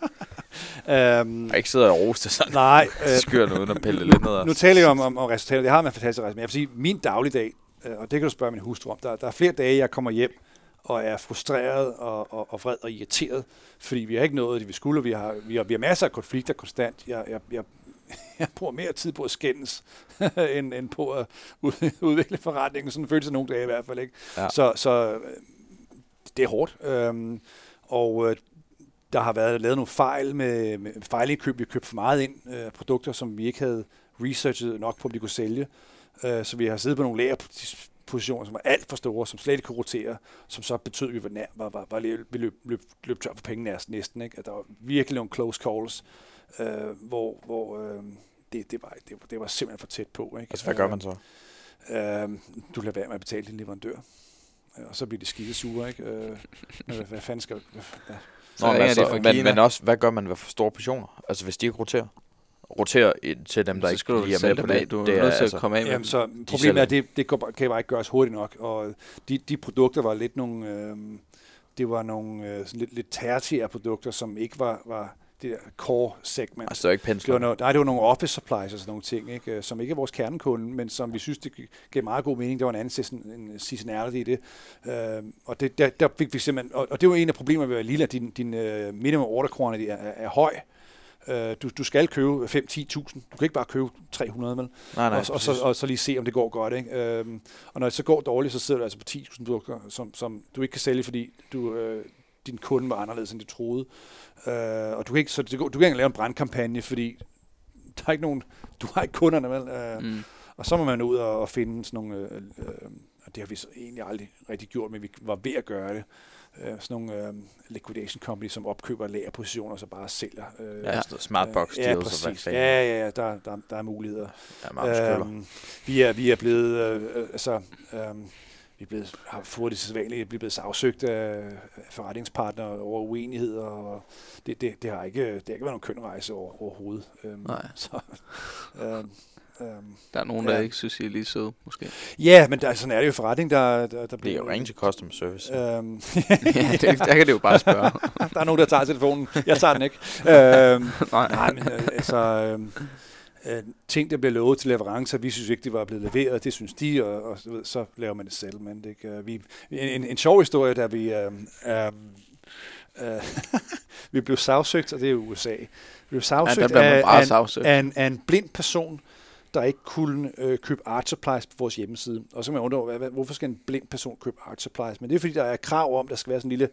Øhm, Og ikke sidde og rose det sådan. nej, øh, Skyrende uden at pille lidt ned. nu taler jeg om, om, om resultater. Det har man fantastisk rejse. Men jeg vil sige, min dagligdag, øh, og det kan du spørge min hustru om, der, der er flere dage, jeg kommer hjem og er frustreret og, og, og vred og irriteret, fordi vi har ikke nået det, vi skulle. Vi har, vi har, vi har masser af konflikter konstant. Jeg, jeg, jeg, jeg bruger mere tid på at skændes, end, end på at ud, udvikle forretningen. Sådan føles det nogle dage i hvert fald. Ikke? Ja. Så, så øh, det er hårdt. Øhm, og øh, der har været lavet nogle fejl med, med fejlindkøb. Vi har købt for meget ind øh, produkter, som vi ikke havde researchet nok på, at vi kunne sælge. Øh, så vi har siddet på nogle lagerpositioner, som var alt for store, som slet ikke kunne rotere, som så betød, at vi var, var, var, var vi løb, løb, løb tør for penge næsten. næsten ikke? At der var virkelig nogle close calls, øh, hvor, hvor øh, det, det, var, det, var, det var simpelthen for tæt på. Ikke? Altså, hvad gør man så? Øh, du lader være med at betale din leverandør. Øh, Og så bliver de skide sure, ikke? Øh, hvad, hvad fanden skal... Hvad, Så Nå, men, altså, men, men også, hvad gør man ved for store portioner? Altså, hvis de ikke roterer? Roterer ind til dem, der så ikke lige er med på det. Du er det nødt til altså, at komme af med Jamen, så problemet er, at det, det kan bare ikke gøres hurtigt nok, og de, de produkter var lidt nogle, øh, det var nogle øh, sådan lidt, lidt tertiære produkter, som ikke var, var det der core segment. altså, er ikke Det var, pensler. noget, nej, det var nogle office supplies og sådan nogle ting, ikke? øh, som ikke er vores kernekunde, men som vi synes, det gav meget god mening. Der var en anden season, en seasonality i det. Øh, og det, der, der fik vi simpelthen, og, og det var en af problemerne ved at din, din uh, minimum order quantity er, er, er høj. Øh, du, du skal købe 5-10.000. Du kan ikke bare købe 300, vel? Nej, nej, og, og, så, og så lige se, om det går godt. Ikke? Øhm, og når det så går dårligt, så sidder du altså på 10.000 produkter, som, som du ikke kan sælge, fordi du, øh, din kunde var anderledes, end du troede. Øh, og du kan ikke, så det, går- du kan ikke lave en brandkampagne, fordi der er ikke nogen, du har ikke kunderne, vel? Øh, Mm. Og så må man ud og, og finde sådan nogle, øh, øh, og det har vi så egentlig aldrig rigtig gjort, men vi var ved at gøre det. Øh, sådan nogle øh, liquidation company, som opkøber lagerpositioner og så bare sælger. Øh, Ja, sådan smartbox ja, deals hvad præcis. Ja, ja, ja, der, der, der er muligheder. Der er meget øhm, Øhm, vi, er, vi er blevet, øh, øh, altså, øh, vi er blevet, har fået det sædvanlige, vi er blevet sagsøgt af forretningspartnere over uenigheder, og det, det, det, har ikke, det har ikke været nogen køn rejse over, overhovedet. Øhm, Nej. Så, øhm, øhm, Der er nogen, der Ja. ikke synes, I er lige søde, måske. ja, men der, sådan er det jo forretning, der, der, der Det er bliver jo ringe til customer service. Øhm, ja, det, der kan det jo bare spørge. der er nogen, der tager telefonen. Jeg tager den ikke. øhm, Nej. Nej, men øh, altså, øh, øh, ting, der bliver lovet til leverancer, vi synes ikke, det var blevet leveret, det synes de, og, og så, så laver man et settlement. Ikke? Øh, Vi, en, en, sjov historie, der vi... Øh, øh, øh, vi blev sagsøgt, og det er jo USA. Vi blev Ja, sagsøgt man af, af, en- sagsøgt. af, en, af en blind person, der ikke kunne øh, købe art supplies på vores hjemmeside. Og så kan man undre, hvad, hvorfor skal en blind person købe art supplies? Men det er fordi, der er krav om, der skal være sådan en lille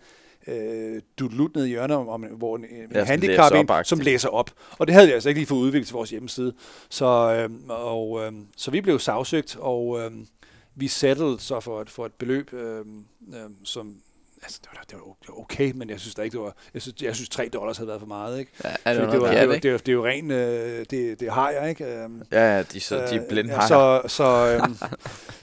øh, dudelut nede i hjørnet, om, om, hvor en, en Ja, handicap læser op-agtigt. som læser op. Og det havde vi altså ikke lige fået udviklet til vores hjemmeside. Så, øh, og, øh, så vi blev sagsøgt, og øh, vi settled så for et, for et beløb, øh, øh, som altså, det, var, det var okay, men jeg synes da ikke, det var, jeg synes, jeg synes 3 dollars havde været for meget, ikke? Ja, er det, Fordi det, var, det, var, det, var, det er jo ren, øh, det, det har jeg, ikke? Øh, Ja, ja, de, så, de er blinde ja, ja, så, så, øhm,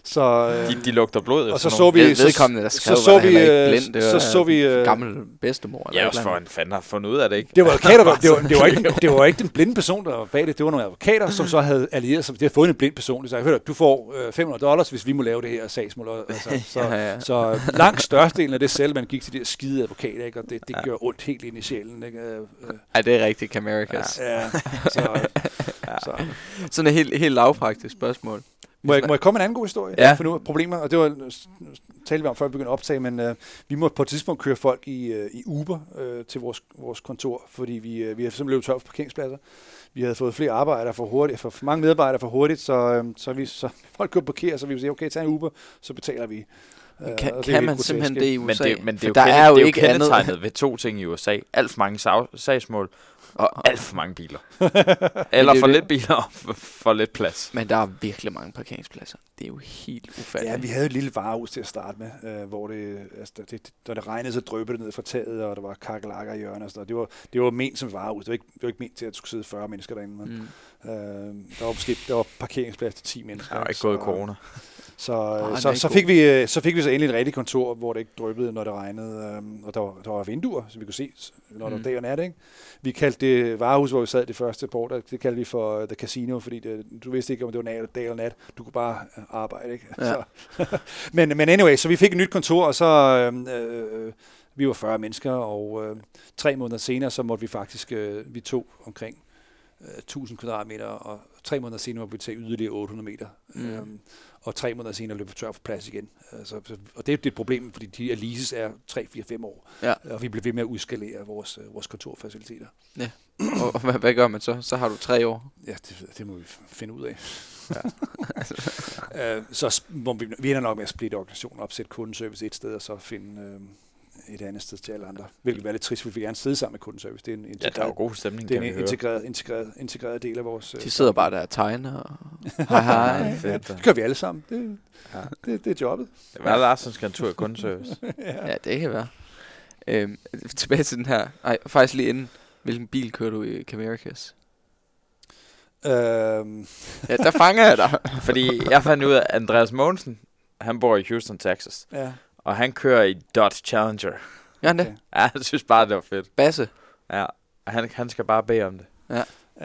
så, øh, de, de lugter blod. og så så vi, Ved- vedkommende, der så, skrev, så, så var vi, øh, blind. Det så var så vi, øh, gammel bedstemor. Eller Ja, også for en fanden har fundet ud af det, ikke? det var advokater, der, det, var, det, var ikke, det var ikke den blinde person, der var bag det. Det var nogle advokater, som så havde allieret sig. De havde fået en blind person. De sagde, hør, du får øh, 500 dollars, hvis vi må lave det her sagsmål. Altså, så, Ja, ja. så øh, langt størstedelen af det selv, man gik til de der skide advokater, ikke? og det, det Ja. gør ondt helt ind i sjælen. Ikke? Øh, øh, Ej, det er rigtigt, Camericas. ja, så, så. Sådan et helt, helt lavpraktisk spørgsmål. Må jeg, må jeg komme med en anden god historie? Ja. For nu er problemer, og det var, talte vi om, før vi begyndte at optage, men øh, vi måtte på et tidspunkt køre folk i, øh, i Uber øh, til vores, vores kontor, fordi vi, øh, vi har simpelthen løbet tør for parkeringspladser. Vi havde fået flere arbejdere for hurtigt, for, for mange medarbejdere for hurtigt, så, øh, så, vi, så folk kunne parkere, så vi ville sige, okay, tag en Uber, så betaler vi. Øh, Kan, kan man simpelthen det i Men USA? det, men det er jo, der kende, er jo det er ikke jo andet. kendetegnet ved to ting i USA. Alt for mange sag, sagsmål, og alt for mange biler. Eller for det. lidt biler og for, for lidt plads. Men der er virkelig mange parkeringspladser. Det er jo helt ufatteligt. Ja, vi havde et lille varehus til at starte med, øh, hvor det, altså, det, det, når det regnede, så drøbte det ned fra taget, og der var kakelakker i hjørnet og sådan noget. Det var, det var ment som varehus. Det var, ikke, det var ikke ment til, at der skulle sidde 40 mennesker derinde. Men, Mm. øh, der var måske der var parkeringsplads til 10 mennesker. Der er jo ikke så- gået i corona. Så, øh, er så, så, god. fik vi, øh, så fik vi så endelig et rigtigt kontor, hvor det ikke drøbbede, når det regnede, øhm, og der var, der var vinduer, så vi kunne se, når der Mm. var dag og nat. Ikke? Vi kaldte det varehus, hvor vi sad det første par år, der, det kaldte vi for uh, The Casino, fordi det, du vidste ikke, om det var nat, dag eller nat. Du kunne bare øh, arbejde. Ikke? Ja. Så, men, men anyway, så vi fik et nyt kontor, og så øh, øh, vi var 40 mennesker, og øh, tre måneder senere, så måtte vi faktisk, øh, vi tog omkring øh, 1000 kvadratmeter, og tre måneder senere måtte vi tage yderligere 800 meter. Mm. Øhm, og tre måneder senere løb vi tør for plads igen. Altså, så, og det er jo et problem, fordi de her leases er 3, 4, 5 år. Ja. Og vi bliver ved med at udskalere vores, øh, vores kontorfaciliteter. og, og hvad, hvad gør man så? Så har du tre år. Ja, det, det må vi finde ud af. Ja. øh, så må vi, vi ender nok med at splitte organisationen op, sætte kundeservice et sted, og så finde øh, et andet sted til alle andre. Hvilket vil være lidt trist, vi vil gerne sidde sammen med kundeservice. Det er en Ja, integreret, der er jo god stemning, det er en høre. integreret, integreret, integreret del af vores... øh, De sidder bare der og tegner. Og hej hej. Fedt. Det gør vi alle sammen. Det, Ja. det, det er jobbet. Det var Larsens tur i kundeservice. Ja, det kan være. Øhm, tilbage til den her. Nej, faktisk lige inden. Hvilken bil kører du i Camericas? Øhm, Ja, der fanger jeg dig. Fordi jeg fandt ud af, at Andreas Mogensen, han bor i Houston, Texas. ja. Og han kører i Dodge Challenger. Gør han det? Okay. Ja, jeg synes bare, det var fedt. Basse. Ja, og han, han skal bare bede om det. Øh,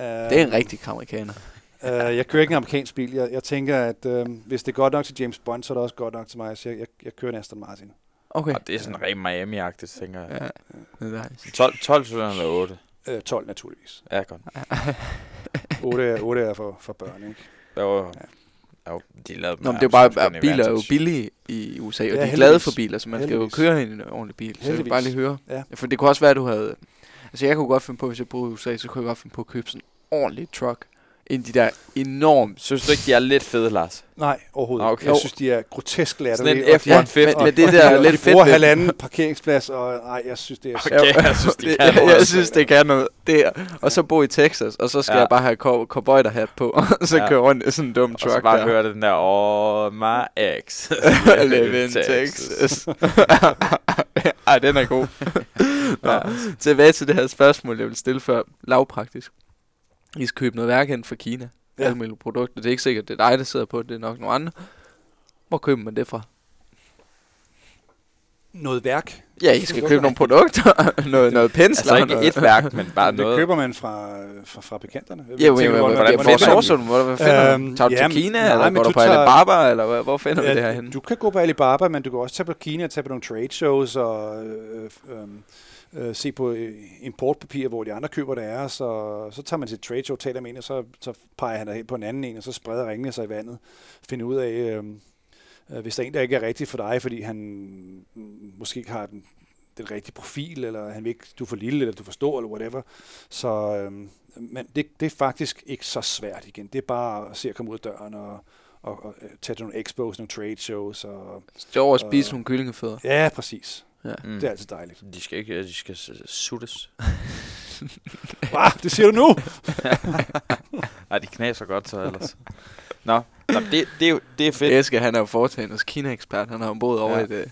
Det er en rigtig amerikaner. Øh, jeg kører ikke en amerikansk bil. Jeg, jeg tænker, at øh, hvis det er godt nok til James Bond, så er det også godt nok til mig. Så jeg, jeg, jeg kører en Aston Martin. Okay. Og det er sådan rent Miami-agtigt, tænker jeg. Ja. Er nice. 12, 12 eller 8. Øh, 12 naturligvis. Ja, godt. 8 er, 8 er for, for børn, ikke? Jo, jo, de lavede dem Nå, men det er jo bare, at biler er jo billige i USA, og Ja, de er heldigvis. glade for biler, så man skal jo Heldigvis. køre i en ordentlig bil. Så jeg vil Heldigvis. bare lige høre. Ja. For det kunne også være, at du havde... Altså, jeg kunne godt finde på, hvis jeg boede i USA, så kunne jeg godt finde på at købe sådan en ordentlig truck. En af de der enormt... Synes du ikke, de er lidt fede, Lars? Nej, overhovedet Ah, okay. Jeg synes, de er grotesk Sådan latterlige. en og de- Ja, F-150. men, men det og der de- lidt de fedt bruger ved- halvanden parkeringsplads, og nej, jeg synes, det er. Okay, jeg synes, de det, kan jeg, noget. jeg synes, det kan noget. Det er, og så bo i Texas, og så skal Ja. ja. jeg bare have cow- cowboyderhat på, og så Ja. ja. køre rundt i sådan en dum Og så truck bare der. høre den der, oh, my ex. Live in Texas. Ej, den er god. Nå, tilbage til det her spørgsmål, jeg vil stille før. Lavpraktisk. I skal købe noget værk hen fra Kina. Ja. Alle mulige produkter. Det er ikke sikkert, det er dig, der sidder på det. Det er nok nogle andre. Hvor køber man det fra? Noget værk. Ja, I skal købe nogle produkter. noget, noget pensler. altså ikke noget. et værk, men bare det noget. køber man fra, fra fabrikanterne. Ja, men, hvordan hvordan får hvor man sourcer du? Hvor, finder Øhm? Tager du til Kina, nej, eller går du på tager- Alibaba, eller hvor, hvor finder vi det her henne? Du kan gå på Alibaba, men du kan også tage på Kina, tage på nogle trade shows og øh, øh, øh, se på øh, importpapir, hvor de andre køber det er. Så, så tager man til et trade show, taler med en, og så, så peger han hen på en anden en, og så spreder ringene sig i vandet. Finder ud af, øh, øh, hvis der er en, der ikke er rigtig for dig, fordi han måske ikke har den, den rigtige profil, eller han vil ikke, du er for lille, eller du for stor, eller whatever. Så øh, men det, det er faktisk ikke så svært igen. Det er bare at se at komme ud af døren og, og, og øh, tage til nogle expos, nogle trade shows. Og, Skal over og spise Øh, nogle kyllingefødder. ja, præcis. Ja. Mm. Det er altid dejligt. De skal ikke, de skal suttes. Ah, det siger du nu! Nej, de knaser godt så ellers. Nå, Nå det, det, er jo, det er fedt. Eske, han er jo foretagendes Kina-ekspert. Han har jo boet over Ja. i det.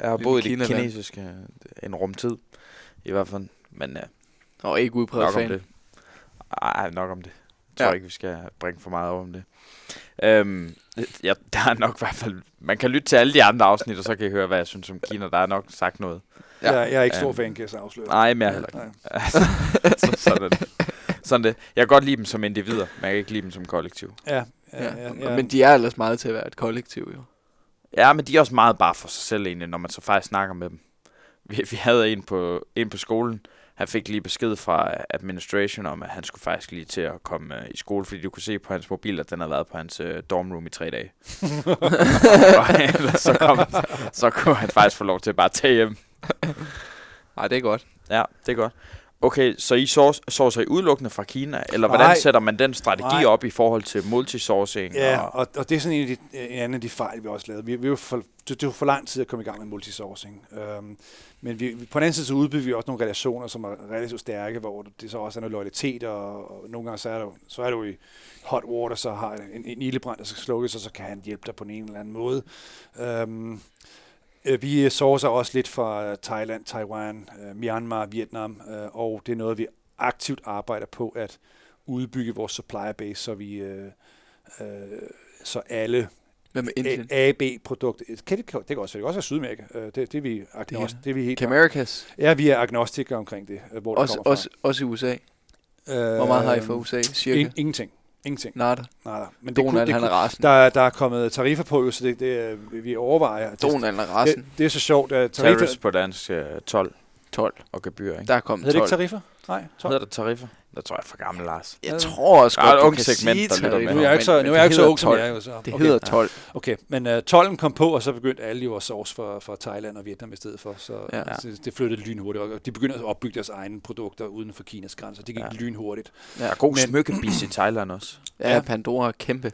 Jeg har boet i det kinesiske en rumtid, i hvert fald. Men uh, Og ikke udpræget nok om fan. det. Ej, nok om det. Jeg tror Ja. ja. ikke, vi skal bringe for meget over om det. Øhm, ja, der er nok i hvert fald... Man kan lytte til alle de andre afsnit, og så kan I høre, hvad jeg synes om Kina. Der er nok sagt noget. Ja. Jeg, jeg er ikke stor Øhm, fan, kan jeg så afsløre. Nej, mere heller ikke. Altså, så, sådan, det. sådan det. Jeg kan godt lide dem som individer, men jeg kan ikke lide dem som kollektiv. Ja, ja, Ja. ja, ja. Men de er ellers meget til at være et kollektiv, jo. Ja, men de er også meget bare for sig selv egentlig, når man så faktisk snakker med dem. Vi, vi havde en på, en på skolen, han fik lige besked fra administration om, at han skulle faktisk lige til at komme uh, i skole, fordi du kunne se på hans mobil, at den havde været på hans uh, dormroom i tre dage. så, kom, så kunne han faktisk få lov til at bare tage hjem. Nej, det er godt. Ja, det er godt. Okay, så I source, sourcer I udelukkende fra Kina, eller hvordan Nej. sætter man den strategi Nej. op i forhold til multisourcing? Ja, og, og, og det er sådan en, af de, en anden af de fejl, vi også lavede. Vi, vi var for det tog for lang tid at komme i gang med multisourcing. Øhm, men vi, på den anden side så udbygger vi også nogle relationer, som er relativt stærke, hvor det så også er noget loyalitet, og, og nogle gange så er, du, så er du i hot water, så har en, en ildebrand, der skal slukkes, og så kan han hjælpe dig på en eller anden måde. Øhm, øh, vi sourcer også lidt fra Thailand, Taiwan, øh, Myanmar, Vietnam, øh, og det er noget, vi aktivt arbejder på at udbygge vores supplier base, så vi øh, øh, så alle Hvad med Indien? A, B produkter kan det, det kan også, det kan også være Sydamerika. Øh, Det, det, er vi agnost, det er vi helt Camericas? Ja, vi er agnostikere omkring det, øh, hvor Også, det kommer også, også i USA? fra. Hvor meget har I fra Øh, USA, cirka? In, ingenting. Ingenting. Nada. Nej, nej. Men det, kunne, Donald, det han er kunne, rasen. der, er- der er kommet tariffer på, jo, så det, det er- vi overvejer. Det, Donald er det, rasen. det, er så sjovt, at tariffer... Tariffs på dansk øh, 12 12. og gebyr, ikke? Der er kommet Hedder det 12. ikke tariffer? Nej, 12. Hedder det tariffer? Der tror jeg er for gammel, Lars. Jeg tror også godt, du kan segment, sige tariffer, Nu er jeg ikke så, nu er jeg det ikke så ung, som 12. jeg er jo så. Det Okay. hedder 12. Okay, men uh, 12'en kom på, og så begyndte alle jo at source for, for Thailand og Vietnam i stedet for. Så Ja. ja. det, det flyttede lynhurtigt, og de begyndte at opbygge deres egne produkter uden for Kinas grænser. Det gik Ja. ja. lynhurtigt. Er god smykkebis i Thailand også. Ja, Ja. Pandora er kæmpe.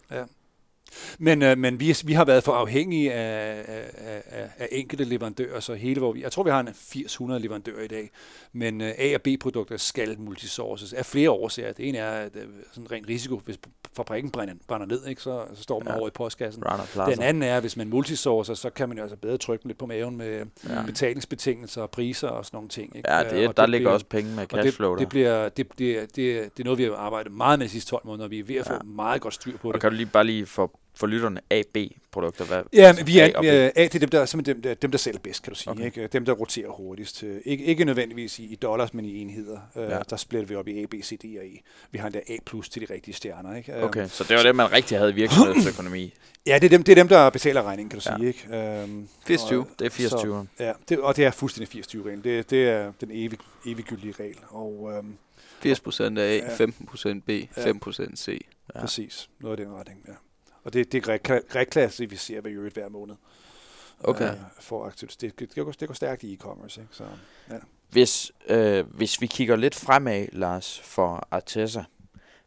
Men, øh, men vi, vi har været for afhængige af, af, af, af enkelte leverandører, så hele hvor vi, jeg tror vi har en 800 leverandører i dag, men øh, A og B-produkter skal multisources af flere årsager. Det ene er at, øh, sådan ren risiko, hvis fabrikken brænder, brænder ned, ikke, så, så står man Ja. over i postkassen. Den anden er, hvis man multisourcer, så kan man jo altså bedre trykke lidt på maven med Ja. betalingsbetingelser og priser og sådan nogle ting. Ikke? Ja, Øh, det, og der ligger bliver- også penge med og cashflow det, det, bliver, det, det, det, det er noget, vi har arbejdet meget med de sidste 12 måneder, og vi er ved at få Ja. meget godt styr på Og det. kan du lige bare lige for, for lytterne A-B-produkter? Hvad, Ja, men vi A er, A, det er dem, der, simpelthen dem, der, dem, der sælger bedst, kan du sige. Okay. Ikke? Dem, der roterer hurtigst. Øh, Ikke, ikke nødvendigvis i, i dollars, men i enheder. Øh, Ja. ja. Der splitter vi op i A, B, C, D og E. Vi har endda A plus til de rigtige stjerner. Ikke? Øh, Okay, så det var det, man rigtig havde i virksomhedsøkonomi. Ja, det er, dem, det er dem, der betaler regningen, kan du Ja. sige. Ikke? Øhm, 80-20. og- Det er 80 Ja, det, og det er fuldstændig 80-20-reglen. Det, det er den evig, eviggyldige regel. Og øhm, 80% er A, Ja. 15% B, Ja. 5% C. Ja. præcis noget af den retning. Ja. Og det, det rekla- reklassificerer vi jo et hver måned. Okay. Øh, for aktivt. Det, det, går, det går stærkt i e-commerce. Ikke? Så, Hvis, øh, hvis vi kigger lidt fremad, Lars, for Artesa,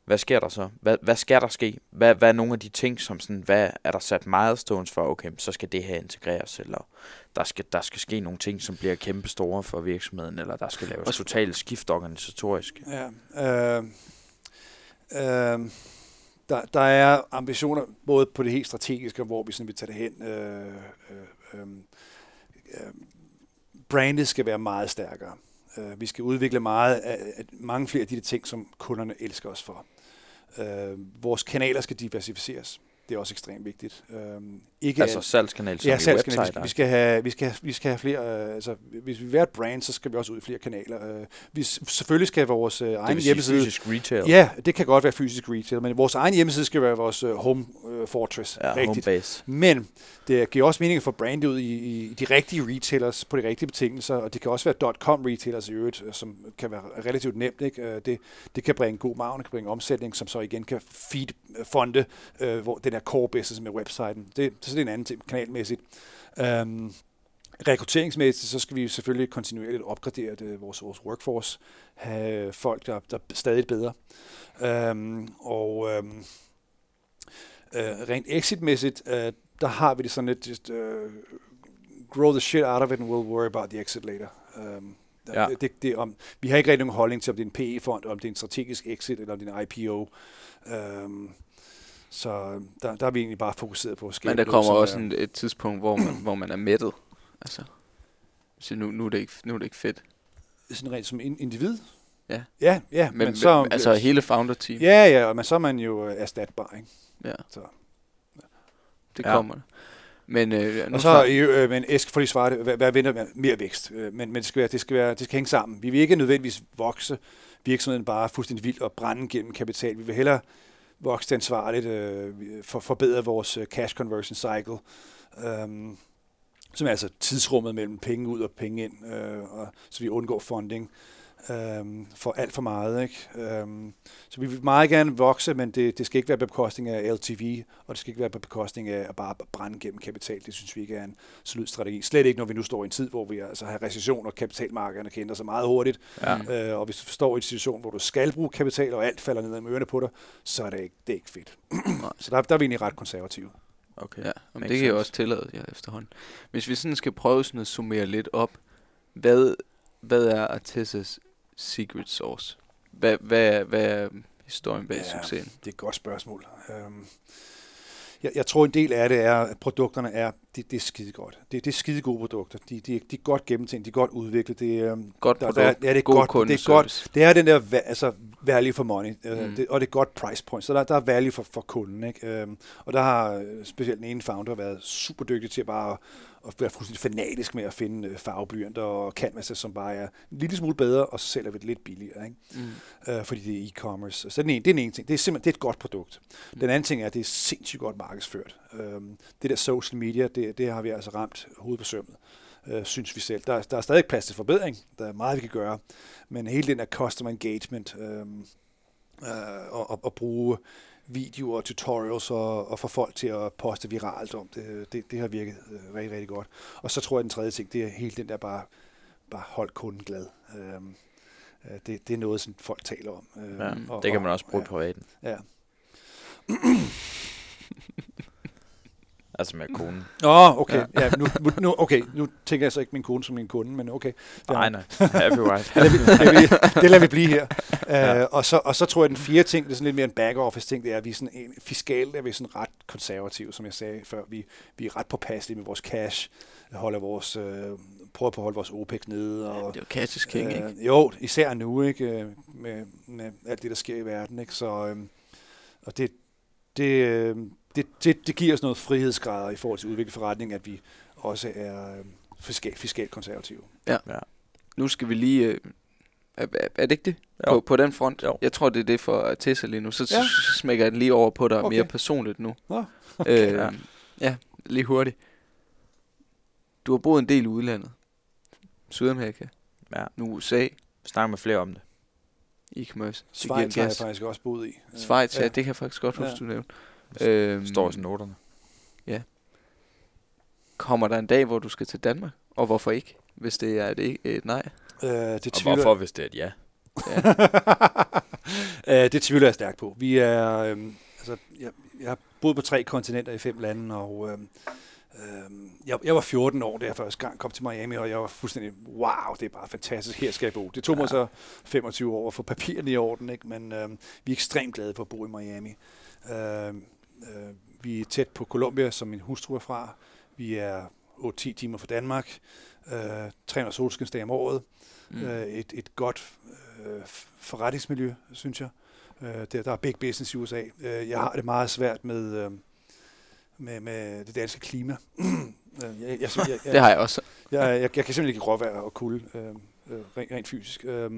hvad sker der så? Hvad, hvad skal der ske? Hvad, hvad er nogle af de ting, som sådan, hvad er der sat milestones for? Okay, så skal det her integreres, eller der skal, der skal ske nogle ting, som bliver kæmpe store for virksomheden, eller der skal laves totalt skift organisatorisk. Ja, øh, øh, der, der er ambitioner både på det helt strategiske, hvor vi sådan vil tage det hen. Øh, øh, øhm, øh, brandet skal være meget stærkere. Øh, vi skal udvikle meget af, af mange flere af de ting, som kunderne elsker os for. Øh, vores kanaler skal diversificeres. Det er også ekstremt vigtigt. Øh, ikke Altså salgskanal som Ja, salgskanal. Vi website. vi, skal have, vi, skal, have- vi skal have flere, øh, altså hvis vi vil være et brand, så skal vi også ud i flere kanaler. Øh, vi, selvfølgelig skal vores øh, egen hjemmeside... fysisk retail. Ja, det kan godt være fysisk retail, men vores egen hjemmeside skal være vores øh, home øh, fortress. ja rigtigt. homebase. Men det giver også mening at få brandet ud i, i de rigtige retailers på de rigtige betingelser, og det kan også være .com retailers i øvrigt, øh, som kan være relativt nemt. Ikke? Øh, Det, det kan bringe god maven, det kan bringe omsætning, som så igen kan feed øh, fonde, øh, hvor den her core business med websiden. Det, så det er en anden ting kanalmæssigt. Um, rekrutteringsmæssigt, så skal vi selvfølgelig kontinuerligt opgradere det, vores, vores workforce, have folk, der, der er stadig bedre. Um, og um, uh, rent exit-mæssigt, uh, der har vi det sådan lidt, just, uh, grow the shit out of it and we'll worry about the exit later. Um, Ja. det, det, om, vi har ikke rigtig nogen holdning til, om det er en PE-fond, om det er en strategisk exit, eller om det er en IPO. Um, så der, der er vi egentlig bare fokuseret på at skabe Men der noget, kommer som også er- en, et tidspunkt, hvor man, hvor man er mættet. Altså, så nu, nu, er det ikke, nu er det ikke fedt. sådan rent som in- individ. Ja. Ja, ja, Men, men, men så... altså hele founder-team. Ja, ja, men så er man jo øh, erstatbar, ikke? Ja, Så. det Ja. kommer. Men, øh, nu Og så, øh, men Esk, for lige svare det, hvad, hvad venter man? Mere vækst. Øh, Men, men det, skal være, det, skal være, det skal hænge sammen. Vi vil ikke nødvendigvis vokse virksomheden bare fuldstændig vildt og brænde gennem kapital. Vi vil hellere vokse ansvarligt, øh, for, forbedre vores øh, cash conversion cycle, øh, som er altså tidsrummet mellem penge ud og penge ind, øh, og, så vi undgår funding. øh, for alt for meget. Ikke? Øh, så vi vil meget gerne vokse, men det, det skal ikke være på bekostning af LTV, og det skal ikke være på bekostning af at bare brænde gennem kapital. Det synes vi ikke er en solid strategi. Slet ikke, når vi nu står i en tid, hvor vi altså har recession, og kapitalmarkederne kan ændre sig meget hurtigt. Ja. Øh, og hvis du står i en situation, hvor du skal bruge kapital, og alt falder ned ad ørerne på dig, så er det ikke, det er ikke fedt. Nej. så der, der er vi egentlig ret konservative. Okay. Ja, men det kan jeg også tillade jer efterhånden. Hvis vi sådan skal prøve sådan at summere lidt op, hvad, hvad er Artesas secret sauce? Hvad, hvad, hvad er historien bag Ja. succesen? Det er et godt spørgsmål. Øhm, jeg, jeg tror, en del af det er, at produkterne er, det, det er skide godt. Det, det er skide gode produkter. De, de, de er godt gennemtænkt, de er godt udviklet. Det, er, øhm, Godt der- produkt, der er- ja, det er god godt, det er godt, det er den der altså, value for money, øh, Mm. mm. det, og det er godt price point, så der, der er value for, for kunden. Ikke? Øhm, og der har øh, specielt den ene founder været super dygtig til bare at, at være fuldstændig fanatisk med at finde øh, farveblyanter og canvases, som bare er en lille smule bedre, og så sælger vi det lidt billigere. Ikke? Mm. øh, fordi det er e-commerce. Så det er, den ene, det er den ene ting. Det er simpelthen det er et godt produkt. Mm. Den anden ting er, at det er sindssygt godt markedsført. Øhm, det der social media, det, det har vi altså ramt hovedet på sømmet, øh, synes vi selv. Der, er- der er stadig plads til forbedring. Der er meget, vi kan gøre. Men hele den der customer engagement øhm, øh, og, og, og bruge videoer og tutorials og, og få folk til at poste viralt om det, det, det har virket øh, rigtig, rigtig godt. Og så tror jeg, at den tredje ting, det er hele den der bare, bare hold kunden glad. Øhm, øh, det, det er noget, som folk taler om. Øh, Ja, og- det kan man også bruge ja, på privaten. Ja. Altså med konen. Åh, oh, okay. Ja. Ja. Ja, nu, nu, okay. Nu tænker jeg så ikke min kone som min kunde, men okay. Ja. Nej, nej. Happy wife. Det lader vi, det, vi, det lader vi blive her. Ja. Uh, og, så, og så tror jeg, den fjerde ting, det er sådan lidt mere en back-office ting, det er, at vi er sådan en, fiskalt er vi sådan ret konservative, som jeg sagde før. Vi, vi er ret påpasselige med vores cash, holder vores, øh, prøver på at holde vores OPEX nede. Og, Det er jo cash is king, ikke? Øh, jo, især nu, ikke? øh, Med, med alt det, der sker i verden, ikke? Så, øhm, og det, det, øh, det, det, det giver os noget frihedsgrader i forhold til at udvikle forretning, at vi også er øh, fiskal, fiskalt konservative. Nu skal vi lige... Øh, er, er, det ikke det? Jo. På, på den front? Jo. Jeg tror, det er det for Tessa lige nu. Så, Ja. ja. så smækker jeg den lige over på dig Okay. mere personligt nu. Nå, okay, øh, ja. ja. ja, lige hurtigt. Du har boet en del i udlandet. Sydamerika, Ja, nu USA, snak med flere om det. e-commerce. Schweiz har jeg faktisk også boet i. Øh, Schweiz, ja. ja, det kan jeg faktisk godt huske, Ja. du nævnte. Øhm, står også i noterne. Kommer der en dag, hvor du skal til Danmark? Og hvorfor ikke? Hvis det er et, ikke- et nej. Øh, det Og tvivler, hvorfor, hvis det er et ja? Ja. øh, det tvivler jeg stærkt på. Vi er, øhm, altså, jeg, jeg har boet på tre kontinenter i fem lande, og øhm, øhm, jeg, jeg var 14 år, da jeg første gang kom til Miami, og jeg var fuldstændig, wow, det er bare fantastisk, her skal jeg bo. Det tog mig Ja. så 25 år at få papirerne i orden, ikke? men øhm, vi er ekstremt glade for at bo i Miami. Øhm, øh, vi er tæt på Colombia, som min hustru er fra. Vi er 8-10 timer fra Danmark. Øh, 300 solskinsdage om året. Mm. Øh, et, et godt øh, forretningsmiljø, synes jeg. Øh, der, der er big business i USA. Øh, jeg har det meget svært med, øh, med, med det danske klima. Øh, jeg, jeg, jeg, jeg, Det har jeg også. jeg, jeg, jeg kan simpelthen ikke råvejr og kulde, øh, øh, rent, rent fysisk. Øh,